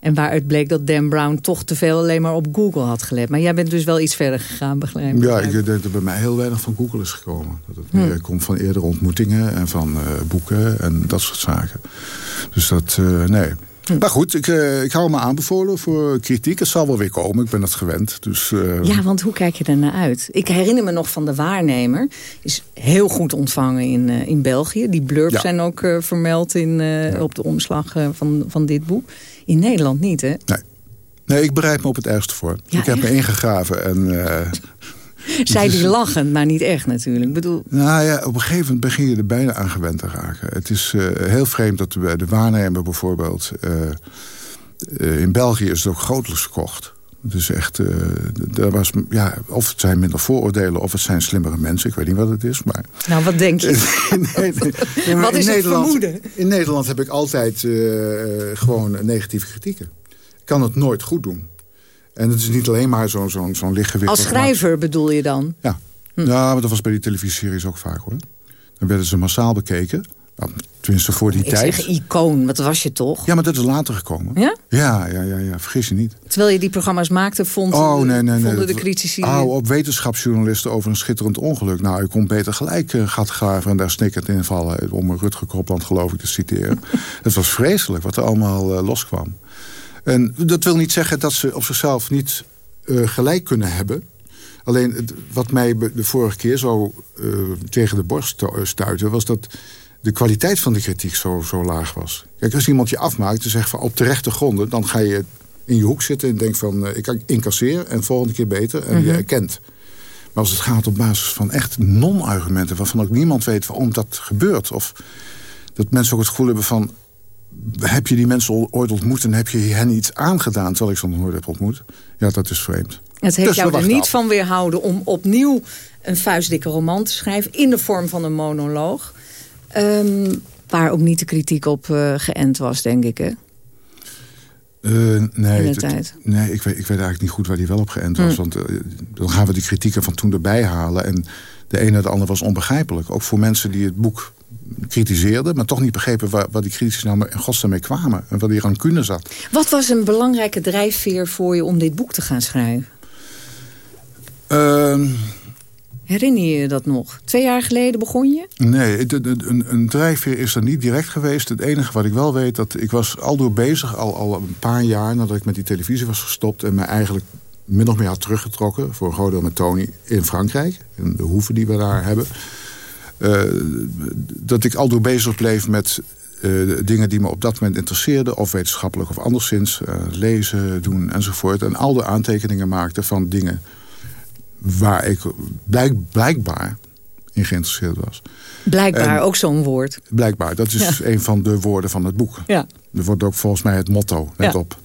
En waaruit bleek dat Dan Brown toch te veel alleen maar op Google had gelet. Maar jij bent dus wel iets verder gegaan, begrijp ik? Ja, ik denk dat bij mij heel weinig van Google is gekomen. Dat het meer hm. komt van eerdere ontmoetingen en van uh, boeken en dat soort zaken. Dus dat, uh, nee... Hm. Maar goed, ik, uh, ik hou me aanbevolen voor kritiek. Het zal wel weer komen, ik ben het gewend. Dus, uh... Ja, want hoe kijk je er naar uit? Ik herinner me nog van de waarnemer. Is heel goed ontvangen in, uh, in België. Die blurbs ja. zijn ook vermeld in, ja. op de omslag van, van dit boek. In Nederland niet, hè? Nee. Nee, ik bereid me op het ergste voor. Ja, ik heb echt? me ingegraven en Zij die lachen, maar niet echt natuurlijk. Ik bedoel... Nou ja, op een gegeven moment begin je er bijna aan gewend te raken. Het is uh, heel vreemd dat bij de waarnemer bijvoorbeeld... Uh, uh, in België is het ook grotelijks gekocht. Dus echt, er was, ja, of het zijn minder vooroordelen... of het zijn slimmere mensen, ik weet niet wat het is. Maar... Nou, wat denk je? nee, nee, wat is het vermoeden? In Nederland heb ik altijd gewoon negatieve kritieken. Ik kan het nooit goed doen. En het is niet alleen maar zo'n zo, zo lichtgewicht. Als schrijver maar... bedoel je dan? Ja. Hm. ja, maar dat was bij die televisieseries ook vaak hoor. Dan werden ze massaal bekeken. Nou, tenminste voor die ik tijd. Zeg icoon, wat was je toch? Ja, maar dat is later gekomen. Ja? Ja, ja, ja, ja vergis je niet. Terwijl je die programma's maakte, vond, oh, nee, nee, vonden nee, de critici... Oh, op wetenschapsjournalisten over een schitterend ongeluk. Nou, je kon beter gelijk uh, gat graven en daar snikkend invallen... om Rutger Kropland geloof ik te citeren. het was vreselijk wat er allemaal uh, loskwam. En dat wil niet zeggen dat ze op zichzelf niet uh, gelijk kunnen hebben. Alleen wat mij de vorige keer zo uh, tegen de borst stuitte... was dat de kwaliteit van de kritiek zo, zo laag was. Kijk, als iemand je afmaakt en zegt van op terechte gronden... dan ga je in je hoek zitten en denk van... Uh, ik incasseer en volgende keer beter en mm -hmm. je erkent. Maar als het gaat op basis van echt non-argumenten... waarvan ook niemand weet waarom dat gebeurt... of dat mensen ook het gevoel hebben van heb je die mensen ooit ontmoet en heb je hen iets aangedaan... terwijl ik ze nog nooit heb ontmoet? Ja, dat is vreemd. Het heeft dus jou er niet af. van weerhouden om opnieuw een vuistdikke roman te schrijven... in de vorm van een monoloog. Um, waar ook niet de kritiek op uh, geënt was, denk ik, hè? Uh, nee, nee ik, weet, ik weet eigenlijk niet goed waar die wel op geënt was. Hm. Want uh, dan gaan we die kritieken van toen erbij halen. En de ene en de ander was onbegrijpelijk. Ook voor mensen die het boek kritiseerden... maar toch niet begrepen waar, waar die critici nou in godsnaam mee kwamen... en wat die rancune zat. Wat was een belangrijke drijfveer voor je om dit boek te gaan schrijven? Uh, Herinner je je dat nog? Twee jaar geleden begon je? Nee, een, een drijfveer is er niet direct geweest. Het enige wat ik wel weet, dat ik was al door bezig... Al, al een paar jaar nadat ik met die televisie was gestopt... en me eigenlijk min of meer had teruggetrokken... voor een groot deel met Tony in Frankrijk. In de hoeven die we daar hebben... Uh, dat ik aldoor bezig bleef met uh, dingen die me op dat moment interesseerden... of wetenschappelijk of anderszins, uh, lezen, doen enzovoort. En al de aantekeningen maakte van dingen waar ik blijk, blijkbaar in geïnteresseerd was. Blijkbaar, en, ook zo'n woord. Blijkbaar, dat is ja. een van de woorden van het boek. Ja. Dat wordt ook volgens mij het motto, let ja. op.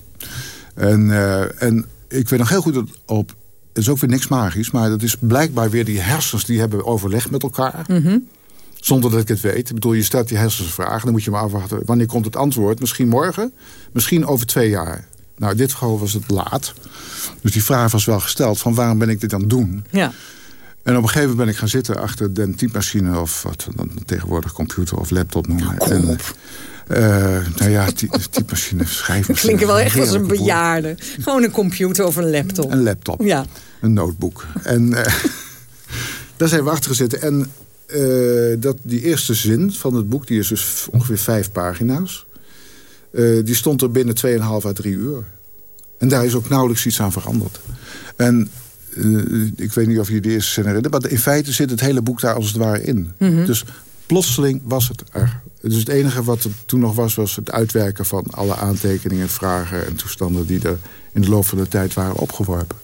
En, en ik weet nog heel goed op... Het is ook weer niks magisch, maar dat is blijkbaar weer die hersens... die hebben overlegd met elkaar... Mm -hmm. Zonder dat ik het weet. Ik bedoel, je stelt die hersens vragen. Dan moet je maar afwachten. Wanneer komt het antwoord? Misschien morgen. Misschien over twee jaar. Nou, in dit geval was het laat. Dus die vraag was wel gesteld. Van waarom ben ik dit aan het doen? Ja. En op een gegeven moment ben ik gaan zitten achter de typemachine... of wat we dan tegenwoordig computer of laptop noemen. Kom en, nou ja, typemachine, schrijfmachine. Klinkt wel echt als een bejaarde. Gewoon een computer of een laptop. Een laptop. Ja. Een notebook. En uh, daar zijn we achter gezeten. En uh, dat die eerste zin van het boek, die is dus ongeveer vijf pagina's... Uh, die stond er binnen 2,5 à 3 uur. En daar is ook nauwelijks iets aan veranderd. En uh, ik weet niet of je de eerste zin herinnert... maar in feite zit het hele boek daar als het ware in. Mm -hmm. Dus plotseling was het er. Dus het enige wat er toen nog was... was het uitwerken van alle aantekeningen, vragen en toestanden... die er in de loop van de tijd waren opgeworpen.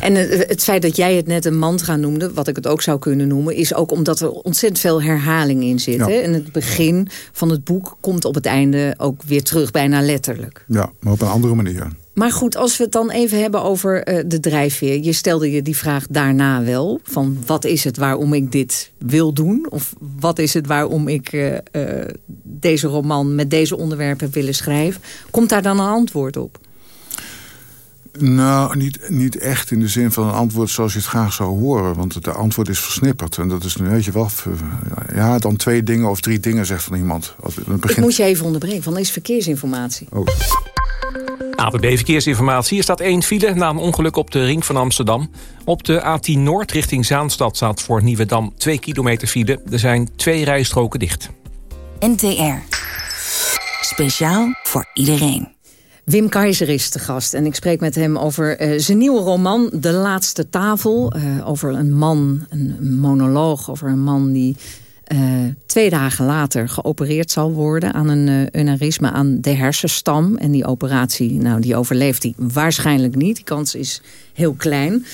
En het feit dat jij het net een mantra noemde, wat ik het ook zou kunnen noemen... is ook omdat er ontzettend veel herhaling in zit. Ja. Hè? En het begin van het boek komt op het einde ook weer terug, bijna letterlijk. Ja, maar op een andere manier. Maar goed, als we het dan even hebben over uh, de drijfveer. Je stelde je die vraag daarna wel. Van wat is het waarom ik dit wil doen? Of wat is het waarom ik uh, uh, deze roman met deze onderwerpen willen schrijven? Komt daar dan een antwoord op? Nou, niet, niet echt in de zin van een antwoord zoals je het graag zou horen. Want het antwoord is versnipperd. En dat is nu, weet je wel... Ja, dan twee dingen of drie dingen zegt van iemand. Begint... Ik moet je even onderbreken, van deze verkeersinformatie. Oh. ABB Verkeersinformatie. Er staat één file na een ongeluk op de ring van Amsterdam. Op de A10 Noord richting Zaanstad staat voor Nieuwedam 2 kilometer file. Er zijn twee rijstroken dicht. NTR. Speciaal voor iedereen. Wim Keizer is te gast en ik spreek met hem over uh, zijn nieuwe roman De Laatste Tafel. Uh, over een man, een, monoloog over een man die uh, twee dagen later geopereerd zal worden... aan een eunarisme aan de hersenstam. En die operatie, nou, die overleeft hij waarschijnlijk niet. Die kans is heel klein.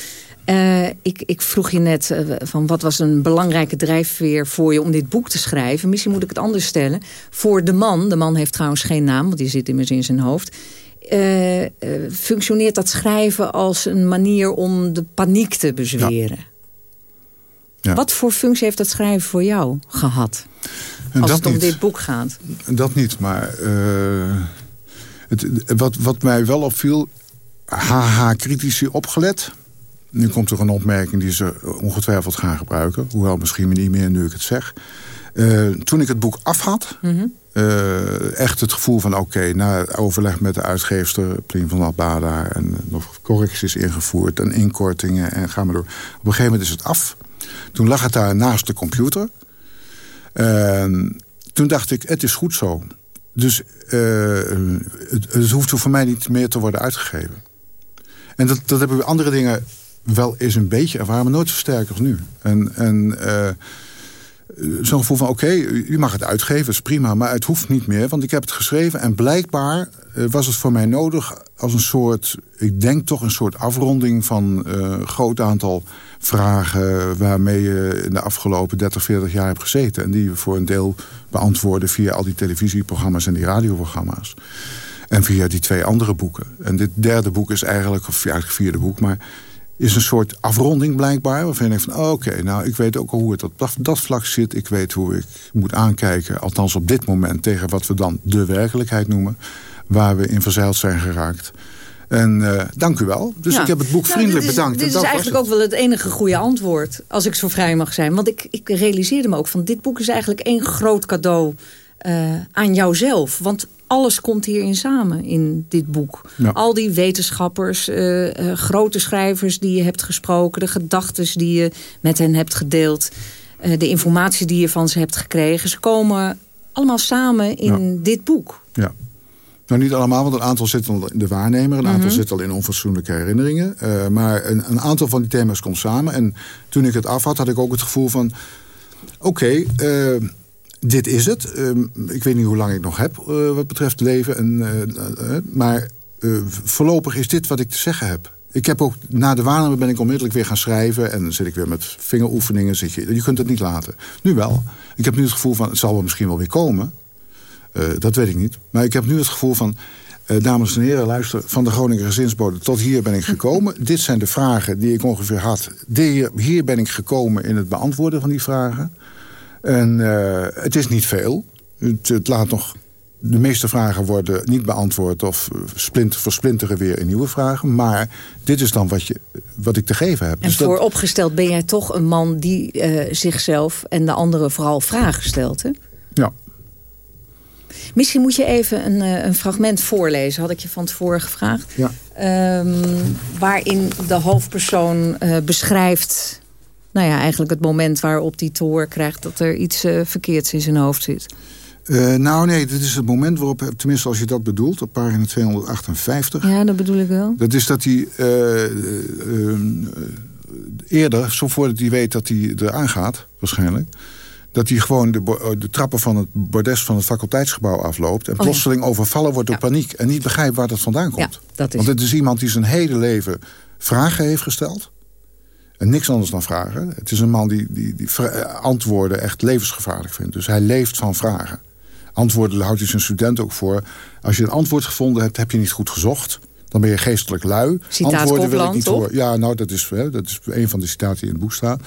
ik, ik, vroeg je net van wat was een belangrijke drijfveer voor je om dit boek te schrijven. Misschien moet ik het anders stellen. Voor de man, de man heeft trouwens geen naam, want die zit immers in zijn hoofd uh, uh, functioneert dat schrijven als een manier om de paniek te bezweren. Ja. Ja. Wat voor functie heeft dat schrijven voor jou gehad? En als het om niet. dit boek gaat. Dat niet, maar uh, het, wat, wat mij wel opviel... HH-critici opgelet. Nu komt er een opmerking die ze ongetwijfeld gaan gebruiken. Hoewel misschien niet meer nu ik het zeg. toen ik het boek af had... Mm -hmm. Uh, echt het gevoel van oké, na overleg met de uitgeefster Plien van Albada en nog correcties ingevoerd en inkortingen en ga maar door. Op een gegeven moment is het af. Toen lag het daar naast de computer. Toen dacht ik, het is goed zo. Dus uh, het, het hoeft voor mij niet meer te worden uitgegeven. En dat, dat hebben we andere dingen wel eens een beetje ervaren, maar nooit zo sterk als nu. En, en zo'n gevoel van oké, u mag het uitgeven, is prima, maar het hoeft niet meer, want ik heb het geschreven en blijkbaar uh, was het voor mij nodig als een soort, ik denk toch een soort afronding van een groot aantal vragen waarmee je in de afgelopen 30, 40 jaar hebt gezeten en die we voor een deel beantwoorden via al die televisieprogramma's en die radioprogramma's. En via die twee andere boeken. En dit derde boek is eigenlijk, of eigenlijk het vierde boek, maar is een soort afronding blijkbaar. Waarvan je denkt van, oké, okay, nou, ik weet ook al hoe het op dat, dat vlak zit. Ik weet hoe ik moet aankijken, althans op dit moment... tegen wat we dan de werkelijkheid noemen. Waar we in verzeild zijn geraakt. En uh, dank u wel. Dus ja. ik heb het boek vriendelijk nou, dit is, bedankt. Dit is eigenlijk ook wel het enige goede antwoord. Als ik zo vrij mag zijn. Want ik, ik realiseerde me ook van, dit boek is eigenlijk één groot cadeau... Uh, aan jouzelf. Want alles komt hierin samen in dit boek. Ja. Al die wetenschappers, uh, uh, grote schrijvers die je hebt gesproken... de gedachten die je met hen hebt gedeeld... Uh, de informatie die je van ze hebt gekregen... ze komen allemaal samen in Ja. dit boek. Ja. Nou, niet allemaal, want een aantal zit al in de waarnemer. Een Mhm. aantal zit al in onfatsoenlijke herinneringen. Maar een, een, aantal van die thema's komt samen. En toen ik het af had, had ik ook het gevoel van... Oké, eh, dit is het. Ehm, ik weet niet hoe lang ik nog heb uh, wat betreft leven. En, uh, maar voorlopig is dit wat ik te zeggen heb. Ik heb ook, na de waarnemer ben ik onmiddellijk weer gaan schrijven... en dan zit ik weer met vingeroefeningen. Zit je, je kunt het niet laten. Nu wel. Ik heb nu het gevoel van, het zal wel misschien wel weer komen. dat weet ik niet. Maar ik heb nu het gevoel van... dames en heren, luister, van de Groninger gezinsbode tot hier ben ik gekomen. Dit zijn de vragen die ik ongeveer had. Hier, hier ben ik gekomen in het beantwoorden van die vragen. En uh, het is niet veel. Het, het, laat nog... De meeste vragen worden niet beantwoord of splint, versplinteren weer in nieuwe vragen. Maar dit is dan wat, je, wat ik te geven heb. En dus vooropgesteld ben jij toch een man die uh, zichzelf en de anderen vooral vragen stelt, hè? Ja. Misschien moet je even een, een fragment voorlezen, had ik je van tevoren gevraagd. Ja. Um, waarin de hoofdpersoon uh, beschrijft nou ja, eigenlijk het moment waarop die te horen krijgt... dat er iets uh, verkeerds in zijn hoofd zit. Uh, nou nee, dit is het moment waarop, tenminste als je dat bedoelt... op pagina 258. Ja, dat bedoel ik wel. Dat is dat hij uh, eerder, zo voordat hij weet dat hij eraan gaat... waarschijnlijk dat hij gewoon de, de, trappen van het bordes van het faculteitsgebouw afloopt... en oh, plotseling ja. overvallen wordt door ja. paniek... en niet begrijpt waar dat vandaan komt. Ja, dat is... Want het is iemand die zijn hele leven vragen heeft gesteld... En niks anders dan vragen. Het is een man die, die, die antwoorden echt levensgevaarlijk vindt. Dus hij leeft van vragen. Antwoorden houdt hij zijn student ook voor. Als je een antwoord gevonden hebt, heb je niet goed gezocht. Dan ben je geestelijk lui. Citaat Antwoorden wil ik niet horen. Ja, nou, dat is, hè, dat is een van de citaten die in het boek staan.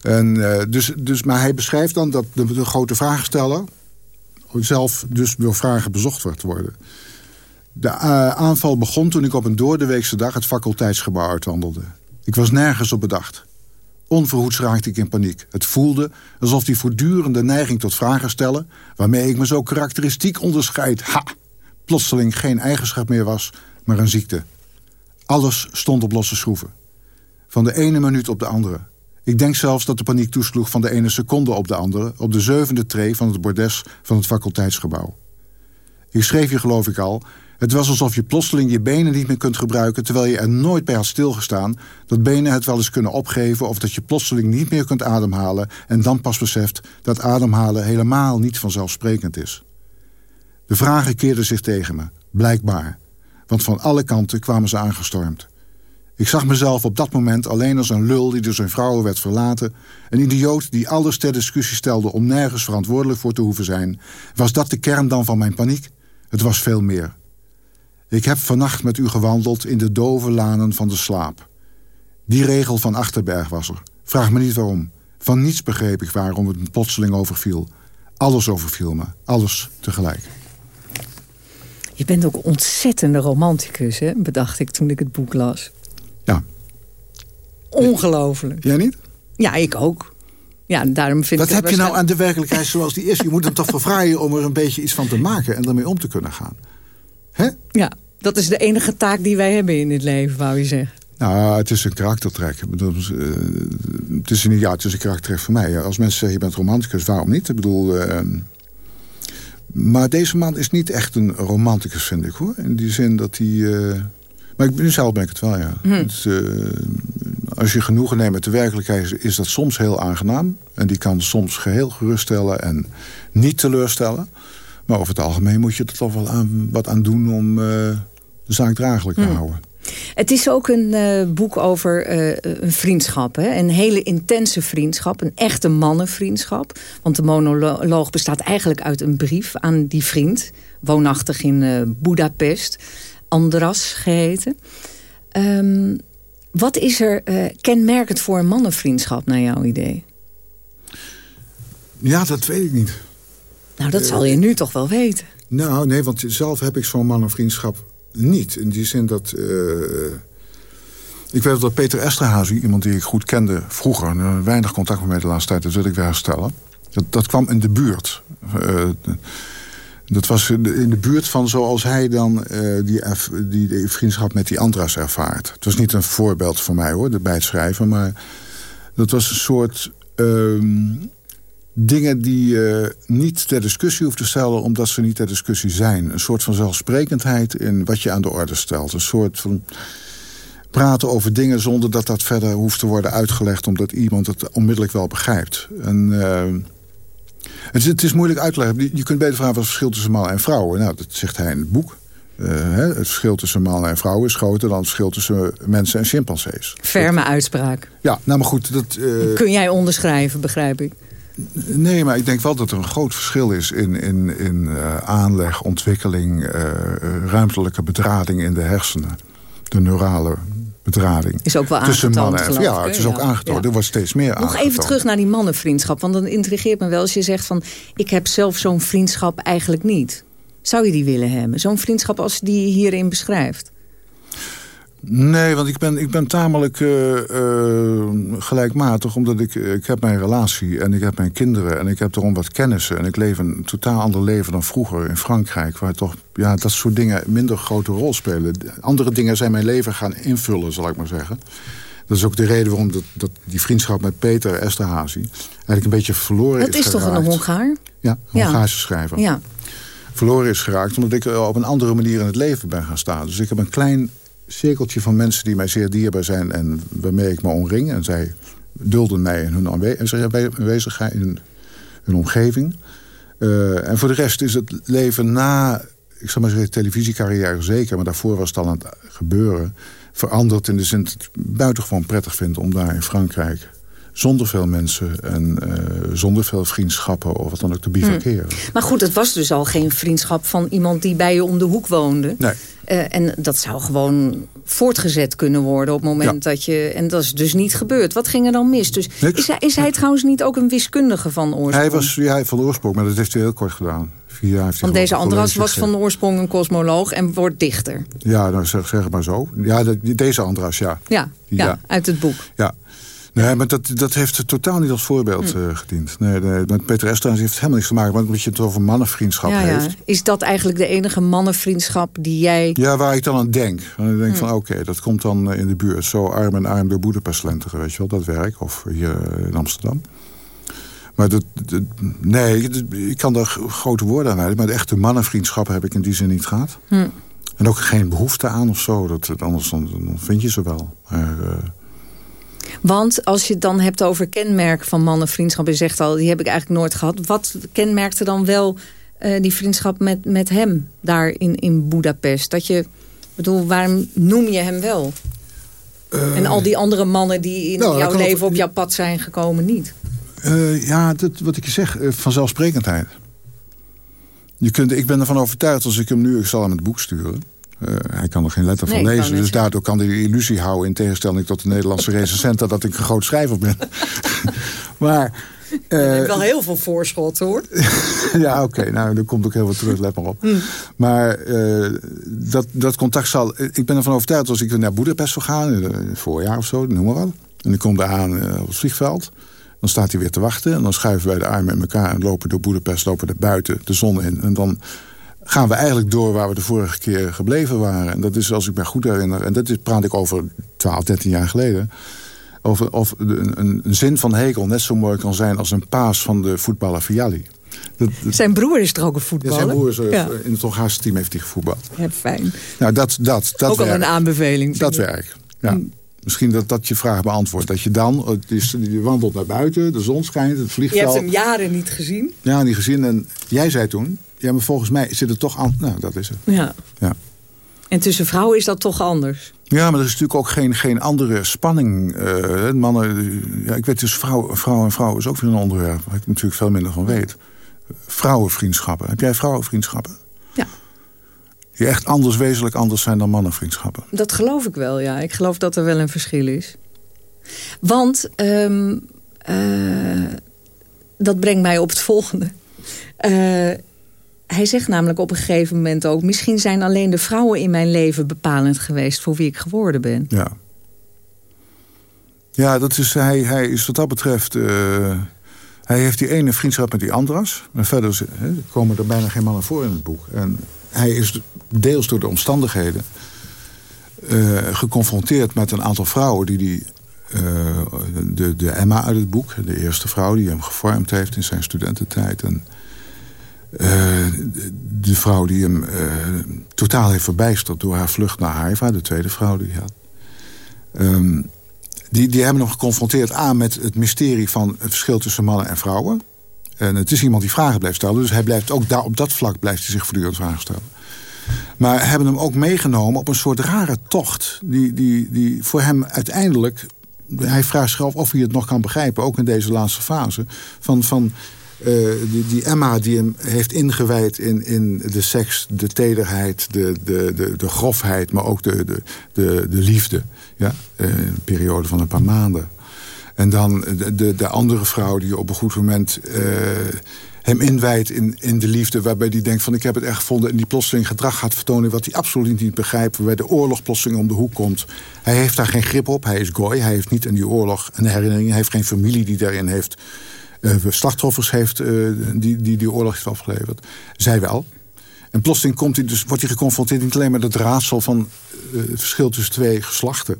En, uh, dus, dus, maar hij beschrijft dan dat de, de grote vragensteller... zelf dus door vragen bezocht wordt worden. De uh, aanval begon toen ik op een doordeweekse dag... het faculteitsgebouw uitwandelde. Ik was nergens op bedacht. Onverhoeds raakte ik in paniek. Het voelde alsof die voortdurende neiging tot vragen stellen... waarmee ik me zo karakteristiek onderscheid... ha! plotseling geen eigenschap meer was, maar een ziekte. Alles stond op losse schroeven. Van de ene minuut op de andere. Ik denk zelfs dat de paniek toesloeg van de ene seconde op de andere... op de zevende tree van het bordes van het faculteitsgebouw. Ik schreef je geloof ik al het was alsof je plotseling je benen niet meer kunt gebruiken... terwijl je er nooit bij had stilgestaan... dat benen het wel eens kunnen opgeven... of dat je plotseling niet meer kunt ademhalen... en dan pas beseft dat ademhalen helemaal niet vanzelfsprekend is. De vragen keerden zich tegen me, blijkbaar. Want van alle kanten kwamen ze aangestormd. Ik zag mezelf op dat moment alleen als een lul die door zijn vrouwen werd verlaten... een idioot die alles ter discussie stelde om nergens verantwoordelijk voor te hoeven zijn. Was dat de kern dan van mijn paniek? Het was veel meer. Ik heb vannacht met u gewandeld in de dove lanen van de slaap. Die regel van Achterberg was er. Vraag me niet waarom. Van niets begreep ik waarom het me plotseling overviel. Alles overviel me. Alles tegelijk. Je bent ook ontzettende romanticus, hè? bedacht ik toen ik het boek las. Ja. Ongelooflijk. Jij niet? Ja, ik ook. Ja, daarom vind Wat ik heb je nou aan de werkelijkheid zoals die is? Je moet hem toch vervraaien om er een beetje iets van te maken... en ermee om te kunnen gaan. Hè? Ja, dat is de enige taak die wij hebben in dit leven, wou je zeggen. Nou, het is een karaktertrek. Uh, het, is een, ja, het is een karaktertrek voor mij. Als mensen zeggen, je bent romanticus, waarom niet? Ik bedoel... Uh, maar deze man is niet echt een romanticus, vind ik, hoor. In die zin dat hij... Uh, maar ik, nu zelf ben ik het wel, ja. Hm. Het, als je genoegen neemt met de werkelijkheid... is dat soms heel aangenaam. En die kan soms geheel geruststellen en niet teleurstellen. Maar over het algemeen moet je er toch wel aan, wat aan doen... om de zaak draaglijk te Hmm. houden. Het is ook een uh, boek over uh, een vriendschap. Hè? Een hele intense vriendschap. Een echte mannenvriendschap. Want de monoloog bestaat eigenlijk uit een brief aan die vriend. Woonachtig in uh, Budapest. Andras geheten. Um, wat is er kenmerkend voor een mannenvriendschap naar jouw idee? Ja, dat weet ik niet. Nou, dat zal je nu toch wel weten. Nou, nee, want zelf heb ik zo'n mannenvriendschap niet. In die zin dat... Uh, ik weet dat Peter Esterhazy, iemand die ik goed kende vroeger... en weinig contact met mij de laatste tijd, dat wil ik weer herstellen... dat, dat kwam in de buurt. Uh, dat was in de buurt van zoals hij dan die, die, vriendschap met die Andras ervaart. Het was niet een voorbeeld voor mij hoor, bij het schrijven... maar dat was een soort... dingen die je niet ter discussie hoeft te stellen... omdat ze niet ter discussie zijn. Een soort van zelfsprekendheid in wat je aan de orde stelt. Een soort van... praten over dingen zonder dat dat verder hoeft te worden uitgelegd... omdat iemand het onmiddellijk wel begrijpt. En, eh, het, is, het, is, moeilijk uit te leggen. Je kunt beter vragen wat het verschil tussen mannen en vrouwen. Nou, dat zegt hij in het boek. Uh, het verschil tussen mannen en vrouwen is groter dan het verschil tussen mensen en chimpansees. Ferme uitspraak. Ja, nou maar goed. Dat, uh, Kun jij onderschrijven, begrijp ik? Nee, maar ik denk wel dat er een groot verschil is in, in, in uh, aanleg, ontwikkeling, ruimtelijke bedrading in de hersenen. De neurale bedrading. Is ook wel aangetoond, mannen en, Ja, het is ook aangetoond. Ja. Er wordt steeds meer Nog even terug naar die mannenvriendschap. Want dan intrigeert me wel als je zegt van... ik heb zelf zo'n vriendschap eigenlijk niet. Zou je die willen hebben? Zo'n vriendschap als die je hierin beschrijft? Nee, want ik ben, ik ben tamelijk uh, uh, gelijkmatig. Omdat ik, ik heb mijn relatie en ik heb mijn kinderen. En ik heb erom wat kennissen. En ik leef een totaal ander leven dan vroeger in Frankrijk. Waar toch ja, dat soort dingen minder grote rol spelen. Andere dingen zijn mijn leven gaan invullen, zal ik maar zeggen. Dat is ook de reden waarom dat, dat die vriendschap met Peter Esterhazy... eigenlijk een beetje verloren is Dat is toch een Hongaar? Ja, een Hongaarse schrijver. Ja verloren is geraakt... omdat ik op een andere manier in het leven ben gaan staan. Dus ik heb een klein cirkeltje van mensen die mij zeer dierbaar zijn... en waarmee ik me omring. En zij dulden mij in hun aanwezigheid, in hun omgeving. Uh, en voor de rest is het leven na, ik zal maar zeggen, televisiecarrière zeker... maar daarvoor was het al aan het gebeuren... veranderd in de zin dat ik het buitengewoon prettig vind... om daar in Frankrijk zonder veel mensen en uh, zonder veel vriendschappen of wat dan ook te bivakeren. Hmm. Maar goed, het was dus al geen vriendschap van iemand die bij je om de hoek woonde. Nee. Uh, en dat zou gewoon voortgezet kunnen worden op het moment dat je... En dat is dus niet gebeurd. Wat ging er dan mis? Dus is hij, is hij trouwens niet ook een wiskundige van oorsprong? Hij was ja, van oorsprong, maar dat heeft hij heel kort gedaan. Vier jaar heeft Want deze Andras was van oorsprong een kosmoloog en wordt dichter. Ja, nou zeg, zeg maar zo. Ja, deze Andras, ja. Ja, ja, ja. uit het boek. Ja, Nee, maar dat, dat heeft totaal niet als voorbeeld hm. uh, gediend. Nee, nee, met Peter Estrans heeft het helemaal niks te maken... met dat je het over mannenvriendschap ja, heeft. Ja. Is dat eigenlijk de enige mannenvriendschap die jij... Ja, waar ik dan aan denk. En ik denk hm. van oké, dat komt dan eh, in de buurt. Zo arm in arm door Boedapest weet je wel, dat werk. Of hier eh, in Amsterdam. Maar dat, nee, ik kan daar grote woorden aan wijden. Maar de echte mannenvriendschap heb ik in die zin niet gehad. Hm. En ook geen behoefte aan of zo. Dat, anders dan, dan vind je ze wel. Maar, want als je het dan hebt over kenmerken van mannenvriendschap... je zegt al, die heb ik eigenlijk nooit gehad. Wat kenmerkte dan wel uh, die vriendschap met, met hem daar in, in Budapest? Dat je, bedoel, waarom noem je hem wel? Uh, en al die andere mannen die in nou, jouw leven op jouw pad zijn gekomen niet? Uh, ja, dat, wat ik je zeg, vanzelfsprekendheid. Je kunt, ik ben ervan overtuigd, als ik hem nu, ik zal hem het boek sturen... Uh, hij kan er geen letter van lezen. Dus daardoor kan hij de illusie houden... in tegenstelling tot de Nederlandse recensenten... dat ik een groot schrijver ben. maar... Uh, je hebt wel heel veel voorschot, hoor. ja, oké. nou, er komt ook heel veel terug, let maar op. Hmm. Maar uh, dat, dat contact zal... Ik ben ervan overtuigd als ik naar Boedapest zou gaan... in het voorjaar of zo, noem maar wat. En ik kom daar aan op het vliegveld... Dan staat hij weer te wachten. En dan schuiven wij de armen met elkaar en lopen door Boedapest, lopen er buiten de zon in. En dan gaan we eigenlijk door waar we de vorige keer gebleven waren. En dat is, als ik me goed herinner... en dat is, praat ik over 12, 13 jaar geleden... over of een, een, zin van Hegel net zo mooi kan zijn... als een paas van de voetballer Vialli. zijn broer is toch ook een voetballer? Ja, zijn broer is, eh, in het Hongaarse team heeft hij gevoetbald. Ja, fijn. Nou, dat, dat, dat ook al een aanbeveling. Dat werkt, ja. Mm. Misschien dat dat je vraag beantwoordt. Dat je dan, het is, je wandelt naar buiten, de zon schijnt, het vliegveld... Je hebt hem jaren niet gezien. Ja, niet gezien. En jij zei toen, ja, maar volgens mij zit het toch aan. Nou, dat is het. Ja. ja. En tussen vrouwen is dat toch anders? Ja, maar er is natuurlijk ook geen, geen andere spanning. Uh, mannen, ja, ik weet dus vrouw, vrouw en vrouw is ook weer een onderwerp... waar ik natuurlijk veel minder van weet. Vrouwenvriendschappen. Heb jij vrouwenvriendschappen? Ja. Die echt anders, wezenlijk anders zijn dan mannenvriendschappen? Dat geloof ik wel, ja. Ik geloof dat er wel een verschil is. Want um, uh, dat brengt mij op het volgende. Uh, hij zegt namelijk op een gegeven moment ook... misschien zijn alleen de vrouwen in mijn leven bepalend geweest... voor wie ik geworden ben. Ja, ja dat is, hij, hij is wat dat betreft... Uh, hij heeft die ene vriendschap met die Andras. Maar verder komen er bijna geen mannen voor in het boek. En hij is deels door de omstandigheden... Uh, geconfronteerd met een aantal vrouwen die die... Uh, de, de Emma uit het boek, de eerste vrouw die hem gevormd heeft in zijn studententijd. En uh, de vrouw die hem uh, totaal heeft verbijsterd door haar vlucht naar Haifa, de tweede vrouw die hij had. Ehm, die, die hebben hem geconfronteerd aan met het mysterie van het verschil tussen mannen en vrouwen. En het is iemand die vragen blijft stellen. Dus hij blijft ook daar, op dat vlak blijft hij zich voortdurend vragen stellen. Maar hebben hem ook meegenomen op een soort rare tocht. Die, die, die voor hem uiteindelijk... Hij vraagt zich af of hij het nog kan begrijpen, ook in deze laatste fase. Van, van uh, die, die, Emma die hem heeft ingewijd in, in de seks, de tederheid, de, de, de, de grofheid... maar ook de, de, de, de liefde. Ja? Uh, een periode van een paar maanden. En dan de, de, de andere vrouw die op een goed moment... Uh, hem inwijdt in, in de liefde... waarbij hij denkt van ik heb het echt gevonden... en die plotseling gedrag gaat vertonen wat hij absoluut niet begrijpt... waarbij de oorlog plotseling om de hoek komt. Hij heeft daar geen grip op, hij is gooi. Hij heeft niet aan die oorlog een herinnering. Hij heeft geen familie die daarin heeft... Uh, slachtoffers heeft uh, die, die die oorlog heeft afgeleverd. Zij wel. En plotseling komt hij dus, wordt hij geconfronteerd niet alleen met het raadsel van uh, het verschil tussen twee geslachten...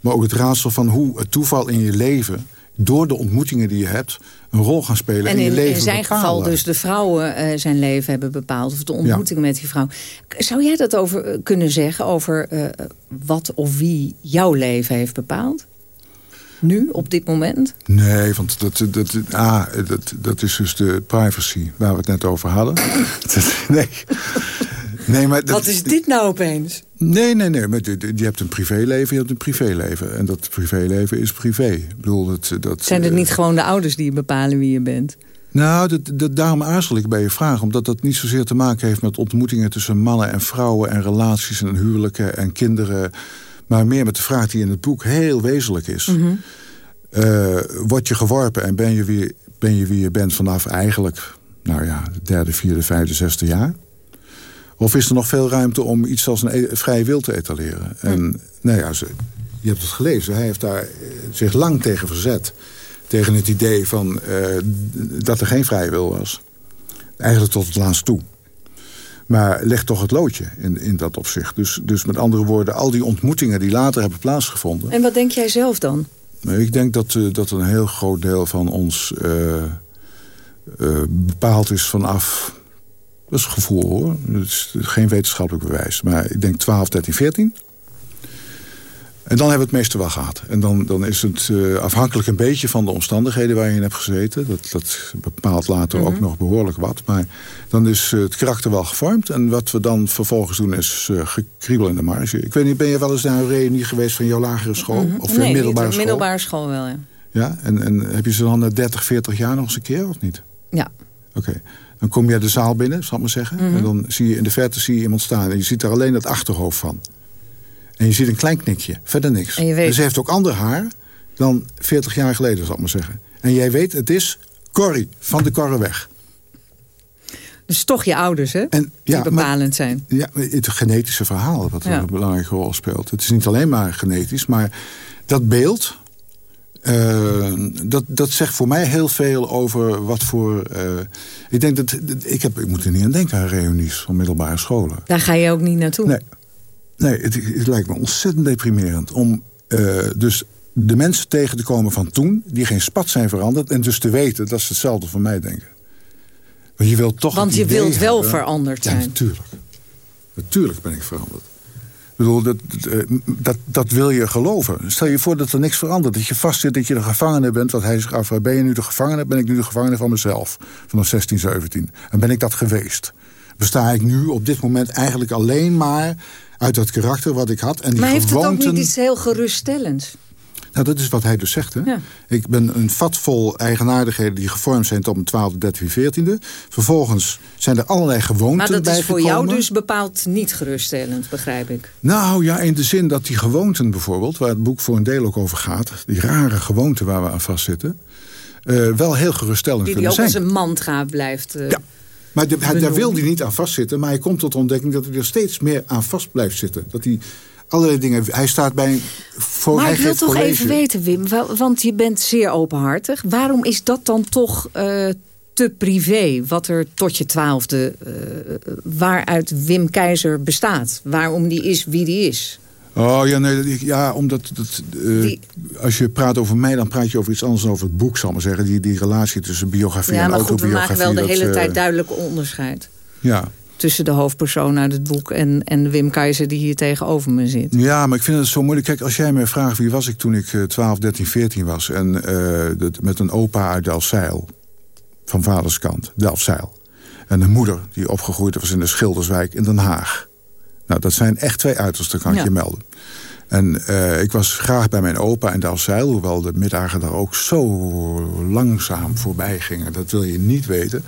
maar ook het raadsel van hoe het toeval in je leven door de ontmoetingen die je hebt... een rol gaan spelen en in, je leven in zijn bepalen. geval dus de vrouwen uh, zijn leven hebben bepaald... of de ontmoetingen ja. met die vrouw. Zou jij dat over kunnen zeggen? Over uh, wat of wie jouw leven heeft bepaald? Nu, op dit moment? Nee, want dat, dat, ah, dat, dat is dus de privacy waar we het net over hadden. nee. Nee, maar dat, Wat is dit nou opeens? Nee, nee, nee. Maar je hebt een privéleven, je hebt een privéleven. En dat privéleven is privé. Ik bedoel, dat, dat, Zijn het niet gewoon de ouders die bepalen wie je bent? Nou, dat, dat, daarom aarzel ik bij je vraag. Omdat dat niet zozeer te maken heeft met ontmoetingen tussen mannen en vrouwen... en relaties en huwelijken en kinderen. Maar meer met de vraag die in het boek heel wezenlijk is. Mm -hmm. uh, word je geworpen en ben je, wie, ben je wie je bent vanaf eigenlijk... nou ja, derde, vierde, vijfde, zesde jaar... Of is er nog veel ruimte om iets als een e vrije wil te etaleren? En nou ja, ze, je hebt het gelezen. Hij heeft daar zich lang tegen verzet. Tegen het idee van, uh, dat er geen vrije wil was. Eigenlijk tot het laatst toe. Maar leg toch het loodje in, in dat opzicht. Dus, dus met andere woorden, al die ontmoetingen die later hebben plaatsgevonden... En wat denk jij zelf dan? Ik denk dat, uh, dat een heel groot deel van ons uh, bepaald is vanaf dat is gevoel hoor. Het is geen wetenschappelijk bewijs. Maar ik denk 12, 13, 14. En dan hebben we het meeste wel gehad. En dan, dan is het uh, afhankelijk een beetje van de omstandigheden waar je in hebt gezeten. Dat, dat bepaalt later mm -hmm. ook nog behoorlijk wat. Maar dan is uh, het karakter wel gevormd. En wat we dan vervolgens doen is uh, gekriebel in de marge. Ik weet niet, ben je wel eens naar een reunie geweest van jouw lagere school? Mm -hmm. Of nee, middelbare school? middelbare school wel, ja. Ja, en, en heb je ze dan na 30, 40 jaar nog eens een keer of niet? Ja. Oké. Okay. Dan kom je de zaal binnen, zal ik maar zeggen. Mhm. Mm -hmm. En dan zie je in de verte zie je iemand staan. En je ziet er alleen het achterhoofd van. En je ziet een klein knikje, verder niks. Weet... Dus ze heeft ook ander haar dan 40 jaar geleden, zal ik maar zeggen. En jij weet, het is Corrie van de Korreweg. Dus toch je ouders, hè? En, die bepalend maar, zijn. Ja, het genetische verhaal wat ja. een belangrijke rol speelt. Het is niet alleen maar genetisch, maar dat beeld... Uh, dat, dat zegt voor mij heel veel over wat voor... Uh, ik denk dat... Ik, heb, ik moet er niet aan denken aan reunies van middelbare scholen. Daar ga je ook niet naartoe? Nee. Nee, het, het lijkt me ontzettend deprimerend. Om uh, dus de mensen tegen te komen van toen... die geen spat zijn veranderd. En dus te weten dat ze hetzelfde van mij denken. Want je wilt toch Want je wilt wel hebben. veranderd zijn. Ja, natuurlijk. Natuurlijk ben ik veranderd. Ik bedoel, dat, dat, dat wil je geloven. Stel je voor dat er niks verandert. Dat je vastzit, dat je de gevangene bent. Wat hij zich afvraagt, ben je nu de gevangene? Ben ik nu de gevangene van mezelf? Vanaf 16, 17. En ben ik dat geweest? Besta ik nu op dit moment eigenlijk alleen maar uit dat karakter wat ik had. En die maar heeft gewoonten... het ook niet iets heel geruststellends? Nou, dat is wat hij dus zegt. Hè? Ja. Ik ben een vat vol eigenaardigheden die gevormd zijn tot mijn 12e, 13e, 14e. Vervolgens zijn er allerlei gewoonten Maar dat is voor jou dus bepaald niet geruststellend, begrijp ik. Nou ja, in de zin dat die gewoonten bijvoorbeeld... waar het boek voor een deel ook over gaat... die rare gewoonten waar we aan vastzitten... Uh, wel heel geruststellend die die kunnen ook zijn. als een mantra blijft uh, Ja, maar de, hij, daar wil hij niet aan vastzitten. Maar hij komt tot de ontdekking dat hij er steeds meer aan vast blijft zitten. Dat hij allerlei dingen... Hij staat bij... Voor, maar hij ik wil toch college. even weten, Wim. Want je bent zeer openhartig. Waarom is dat dan toch uh, te privé? Wat er tot je twaalfde... Uh, waaruit Wim Keizer bestaat. Waarom die is wie die is. Oh ja, nee, ja omdat dat, uh, die... als je praat over mij, dan praat je over iets anders dan over het boek, zal ik maar zeggen. Die, die relatie tussen biografie ja, en maar goed, autobiografie. we maken wel de hele uh, tijd duidelijk onderscheid. Ja. tussen de hoofdpersoon uit het boek... en, en Wim Keizer die hier tegenover me zit. Ja, maar ik vind het zo moeilijk. Kijk, als jij mij vraagt wie was ik toen ik 12, 13, 14 was... en uh, met een opa uit Delfzijl, van vaderskant, Delfzijl... en een moeder die opgegroeid was in de Schilderswijk in Den Haag. Nou, dat zijn echt twee uitersten, kan ik je melden. En uh, ik was graag bij mijn opa in Delfzijl... hoewel de middagen daar ook zo langzaam voorbij gingen. Dat wil je niet weten.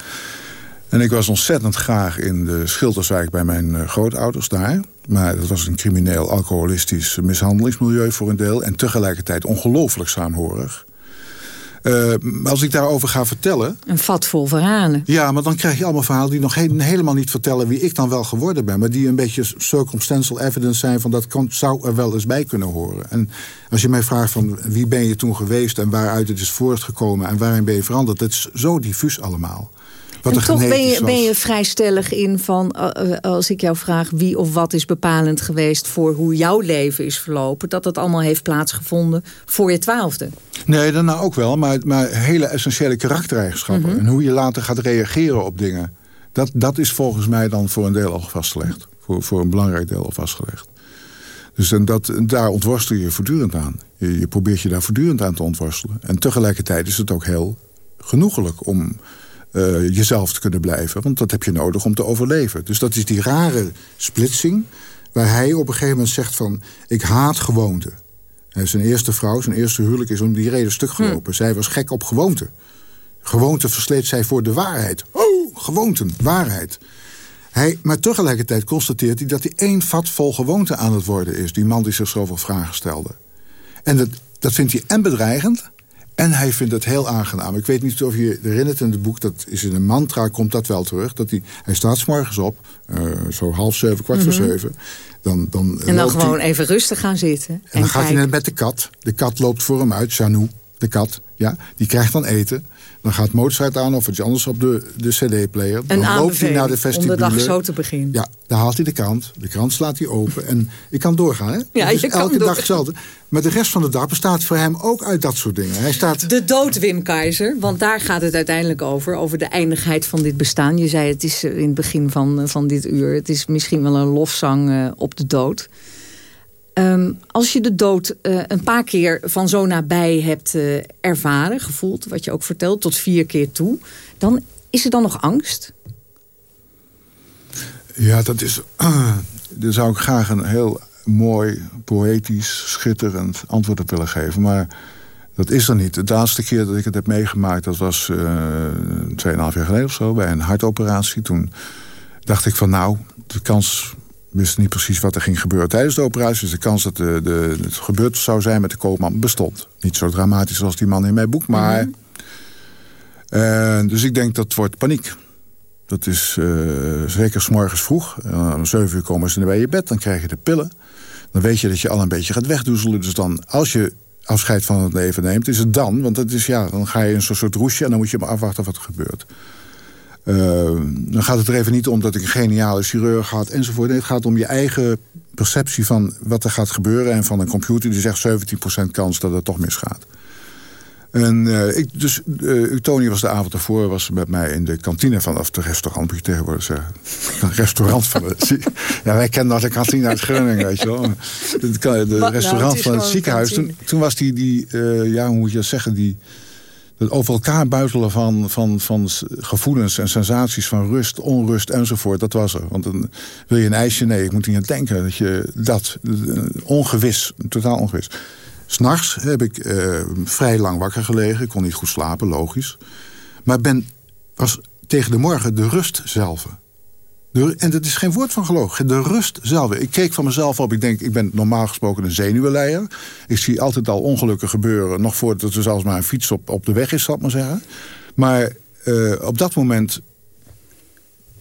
En ik was ontzettend graag in de Schilderswijk bij mijn uh, grootouders daar. Maar dat was een crimineel, alcoholistisch mishandelingsmilieu voor een deel. En tegelijkertijd ongelooflijk saamhorig. Uh, als ik daarover ga vertellen... Een vat vol verhalen. Ja, maar dan krijg je allemaal verhalen die nog helemaal niet vertellen... wie ik dan wel geworden ben. Maar die een beetje circumstantial evidence zijn... van dat kan, zou er wel eens bij kunnen horen. En als je mij vraagt van wie ben je toen geweest... en waaruit het is voortgekomen en waarin ben je veranderd... dat is zo diffuus allemaal en toch ben je, ben je vrij stellig in van... Eh, eh, als ik jou vraag wie of wat is bepalend geweest... voor hoe jouw leven is verlopen... dat dat allemaal heeft plaatsgevonden voor je twaalfde. Nee, daarna ook wel. Maar, maar hele essentiële karaktereigenschappen. Mhm. En hoe je later gaat reageren op dingen. Dat, dat is volgens mij dan voor een deel al vastgelegd. Voor, voor een belangrijk deel al vastgelegd. Dus en dat, daar ontworstel je voortdurend aan. Je, je probeert je daar voortdurend aan te ontworstelen. En tegelijkertijd is het ook heel genoegelijk om uh, jezelf te kunnen blijven. Want dat heb je nodig om te overleven. Dus dat is die rare splitsing... waar hij op een gegeven moment zegt van... ik haat gewoonte. En zijn eerste vrouw, zijn eerste huwelijk is om die reden stuk hm. gelopen. Zij was gek op gewoonte. Gewoonte versleet zij voor de waarheid. Oh, gewoonten, waarheid. Hij, maar tegelijkertijd constateert hij dat hij één vat vol gewoonte aan het worden is. Die man die zich zoveel vragen stelde. En dat, dat vindt hij en bedreigend en hij vindt het heel aangenaam. Ik weet niet of je herinnert in het boek, dat is in een mantra, komt dat wel terug. Dat hij, hij staat s morgens op, uh, zo half zeven, kwart voor mhm. zeven. Dan, dan en dan gewoon even rustig gaan zitten. En, en dan gaat hij net met de kat. De kat loopt voor hem uit, Janou, de kat. Ja, die krijgt dan eten. Dan gaat Mozart aan of iets anders op de, de cd-player. Dan loopt hij naar de vestibule. om de dag zo te beginnen. Ja, dan haalt hij de krant. De krant slaat hij open. En ik kan doorgaan, hè? Ja, dus je kan elke door. dag hetzelfde. Maar de rest van de dag bestaat voor hem ook uit dat soort dingen. Hij staat... De dood, Wim Keizer. Want daar gaat het uiteindelijk over. Over de eindigheid van dit bestaan. Je zei het is in het begin van, van dit uur. Het is misschien wel een lofzang uh, op de dood. Um, als je de dood uh, een paar keer van zo nabij hebt uh, ervaren, gevoeld... wat je ook vertelt, tot vier keer toe... dan is er dan nog angst? Ja, dat is... Uh, daar zou ik graag een heel mooi, poëtisch, schitterend antwoord op willen geven. Maar dat is er niet. De laatste keer dat ik het heb meegemaakt... dat was uh, 2,5 jaar geleden of zo, bij een hartoperatie. Toen dacht ik van nou, de kans wist niet precies wat er ging gebeuren tijdens de operatie. Dus de kans dat de, de, het gebeurd zou zijn met de koopman bestond. Niet zo dramatisch als die man in mijn boek, maar... Mm dus ik denk dat wordt paniek. Dat is uh, zeker s morgens vroeg. Uh, om zeven uur komen ze bij je bed, dan krijg je de pillen. Dan weet je dat je al een beetje gaat wegdoezelen. Dus dan, als je afscheid van het leven neemt, is het dan. Want het is, ja, dan ga je in zo'n soort roesje en dan moet je maar afwachten wat er gebeurt. Uh, dan gaat het er even niet om dat ik een geniale chirurg had enzovoort. Nee, het gaat om je eigen perceptie van wat er gaat gebeuren... en van een computer die zegt 17% kans dat het toch misgaat. En uh, ik, dus uh, was de avond ervoor was met mij in de kantine van of de restaurant, moet je tegenwoordig zeggen. Een restaurant van het Ja, wij kennen nog de kantine uit Groningen, weet je wel. De, de, de restaurant nou, van het ziekenhuis. Toen, toen, was die, die uh, ja, hoe moet je dat zeggen, die het over elkaar buitelen van, van, van gevoelens en sensaties van rust, onrust enzovoort, dat was er. Want dan wil je een ijsje? Nee, ik moet niet aan denken. Dat je dat, ongewis, totaal ongewis. S'nachts heb ik uh, vrij lang wakker gelegen. Ik kon niet goed slapen, logisch. Maar ben, was tegen de morgen de rust zelf. De, en dat is geen woord van geloof. De rust zelf. Ik keek van mezelf op. Ik denk, ik ben normaal gesproken een zenuwenleier. Ik zie altijd al ongelukken gebeuren. Nog voordat er zelfs maar een fiets op, op de weg is, zal ik maar zeggen. Maar uh, op dat moment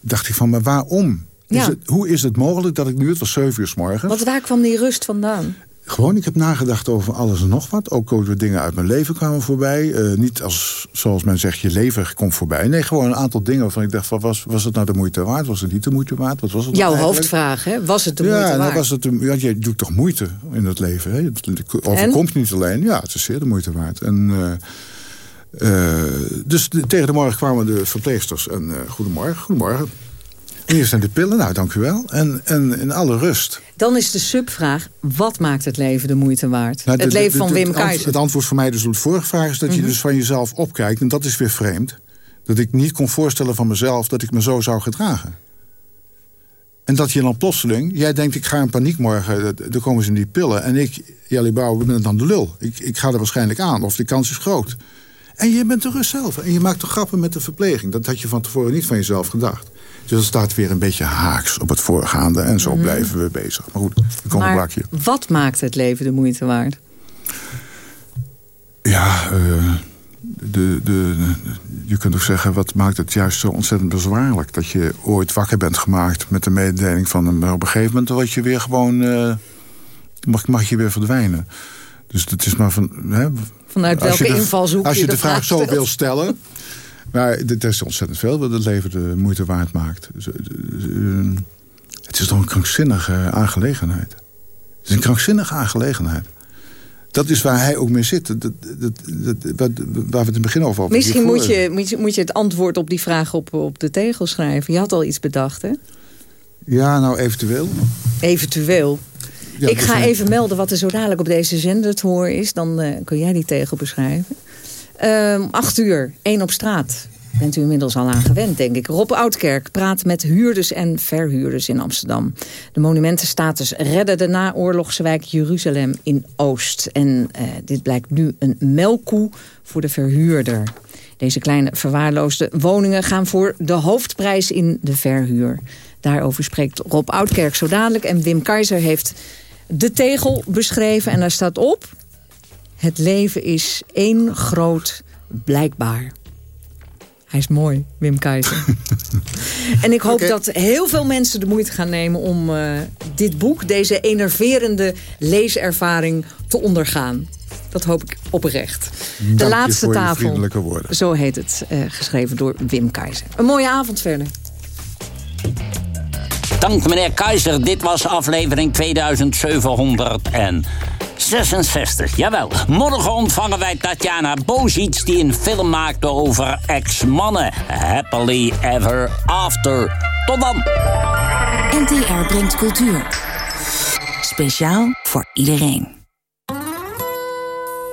dacht ik van, maar waarom? Ja. Is het, hoe is het mogelijk dat ik nu, het was 7 uur s morgens... Want waar kwam die rust vandaan? Gewoon, ik heb nagedacht over alles en nog wat. Ook over dingen uit mijn leven kwamen voorbij. Uh, niet als, zoals men zegt, je leven komt voorbij. Nee, gewoon een aantal dingen waarvan ik dacht... Van, was, was het nou de moeite waard? Was het niet de moeite waard? Wat was het Jouw nou hoofdvraag, hè? Was het de moeite ja, waard? Was het de, ja, je doet toch moeite in het leven, hè? Het overkomt niet alleen. Ja, het is zeer de moeite waard. En... Uh, uh, dus de, tegen de morgen kwamen de verpleegsters. En goedemorgen, goedemorgen. Hier zijn de pillen, nou dank u wel. En, en in alle rust. Dan is de subvraag, wat maakt het leven de moeite waard? Nou, de- het leven de- van Wim Keizer. Het antwoord voor mij dus op de vorige vraag is dat je Mhm. dus van jezelf opkijkt. En dat is weer vreemd. Dat ik niet kon voorstellen van mezelf dat ik me zo zou gedragen. En dat je dan plotseling, jij denkt ik ga in paniek morgen, dan komen ze in die pillen. En ik, Jelly Bouw, ben dan de lul. Ik, ik ga er waarschijnlijk aan, of de kans is groot. En je bent de rust zelf. En je maakt toch grappen met de verpleging. Dat had je van tevoren niet van jezelf gedacht. Dus dat staat weer een beetje haaks op het voorgaande. En zo Mhm. blijven we bezig. Maar goed, komt een Maar blakje. wat maakt het leven de moeite waard? Ja, eh, de, de, je kunt ook zeggen, wat maakt het juist zo ontzettend bezwaarlijk... dat je ooit wakker bent gemaakt met de mededeling van... op een gegeven moment word je weer gewoon... eh, mag, mag je weer verdwijnen. Dus het is maar van... Hè, Vanuit je welke invalshoek Als je je de vraag vraag zo wil stellen... Maar er is ontzettend veel dat het leven de moeite waard maakt. Het is toch een krankzinnige aangelegenheid. Het is een krankzinnige aangelegenheid. Dat is waar hij ook mee zit. Dat, dat, dat, waar we het in het begin over hadden. Misschien moet je, moet, je, het antwoord op die vraag op, op de tegel schrijven. Je had al iets bedacht, hè? Ja, nou eventueel. Eventueel. Ja, ik ga even melden wat er zo dadelijk op deze zender te horen is. Dan eh, kun jij die tegel beschrijven. Ehm acht uur, één op straat. Bent u inmiddels al aan gewend, denk ik. Rob Oudkerk praat met huurders en verhuurders in Amsterdam. De monumentenstatus redden de naoorlogse wijk Jeruzalem in Oost. En eh, dit blijkt nu een melkkoe voor de verhuurder. Deze kleine verwaarloosde woningen gaan voor de hoofdprijs in de verhuur. Daarover spreekt Rob Oudkerk zo dadelijk. En Wim Keizer heeft de tegel beschreven. En daar staat op... Het leven is één groot blijkbaar. Hij is mooi, Wim Keizer. en ik hoop dat heel veel mensen de moeite gaan nemen om eh, dit boek... deze enerverende leeservaring te ondergaan. Dat hoop ik oprecht. Dank de laatste tafel, zo heet het, eh, geschreven door Wim Keizer. Een mooie avond verder. Dank meneer Keizer. Dit was aflevering 2766. Jawel, morgen ontvangen wij Tatjana Bozic... die een film maakte over ex-mannen. Happily ever after. Tot dan. NTR brengt cultuur. Speciaal voor iedereen.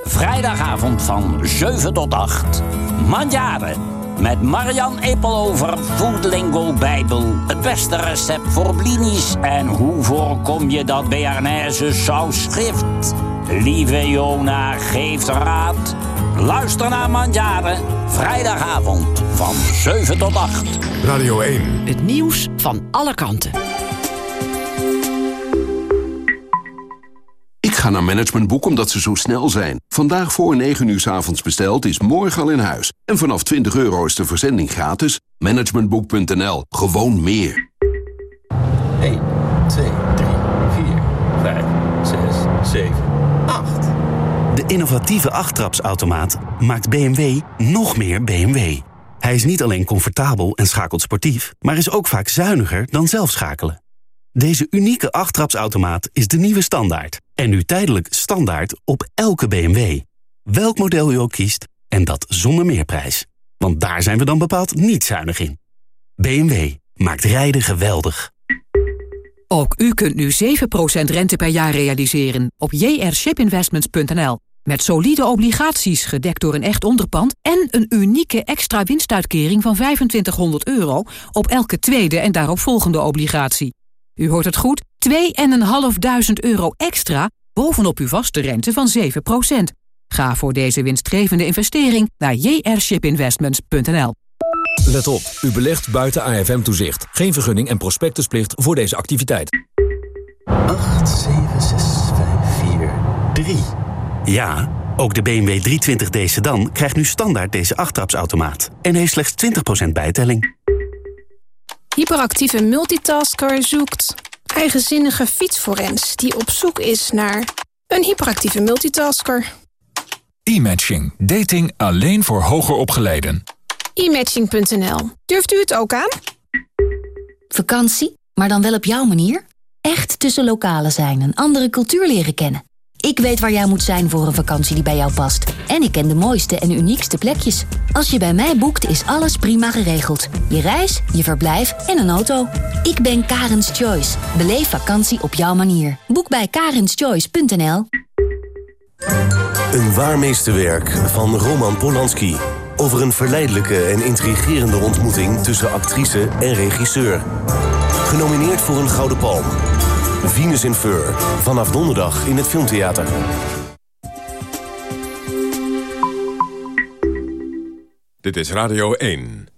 Vrijdagavond van 7 tot 8. Mandjaren. Met Marian Eppelover, Foodlingo Bijbel. Het beste recept voor blinis. En hoe voorkom je dat Bearnaise saus schrift? Lieve Jona geeft raad. Luister naar Mandjaren. Vrijdagavond van 7 tot 8. Radio 1. Het nieuws van alle kanten. Ga naar Managementboek omdat ze zo snel zijn. Vandaag voor 9 uur 's avonds besteld is morgen al in huis. En vanaf 20 euro is de verzending gratis. Managementboek.nl. Gewoon meer. 1, 2, 3, 4, 5, 6, 7, 8. De innovatieve achttrapsautomaat maakt BMW nog meer BMW. Hij is niet alleen comfortabel en schakelt sportief... maar is ook vaak zuiniger dan zelf schakelen. Deze unieke achttrapsautomaat is de nieuwe standaard. En nu tijdelijk standaard op elke BMW. Welk model u ook kiest, en dat zonder meerprijs. Want daar zijn we dan bepaald niet zuinig in. BMW maakt rijden geweldig. Ook u kunt nu 7% rente per jaar realiseren op jrshipinvestments.nl. Met solide obligaties gedekt door een echt onderpand... en een unieke extra winstuitkering van 2500 euro... op elke tweede en daarop volgende obligatie. U hoort het goed, 2.500 euro extra bovenop uw vaste rente van 7%. Ga voor deze winstgevende investering naar jrshipinvestments.nl. Let op, u belegt buiten AFM-toezicht. Geen vergunning en prospectusplicht voor deze activiteit. 8, 7, 6, 5, 4, 3. Ja, ook de BMW 320d sedan krijgt nu standaard deze achttrapsautomaat. En heeft slechts 20% bijtelling. Hyperactieve multitasker zoekt eigenzinnige fietsforens die op zoek is naar een hyperactieve multitasker. E-matching. Dating alleen voor hoger opgeleiden. E-matching.nl. Durft u het ook aan? Vakantie, maar dan wel op jouw manier? Echt tussen lokalen zijn en andere cultuur leren kennen. Ik weet waar jij moet zijn voor een vakantie die bij jou past. En ik ken de mooiste en uniekste plekjes. Als je bij mij boekt, is alles prima geregeld. Je reis, je verblijf en een auto. Ik ben Karens Choice. Beleef vakantie op jouw manier. Boek bij karenschoice.nl Een waar meesterwerk van Roman Polanski. Over een verleidelijke en intrigerende ontmoeting tussen actrice en regisseur. Genomineerd voor een Gouden Palm. Venus in Fur. Vanaf donderdag in het Filmtheater. Dit is Radio 1.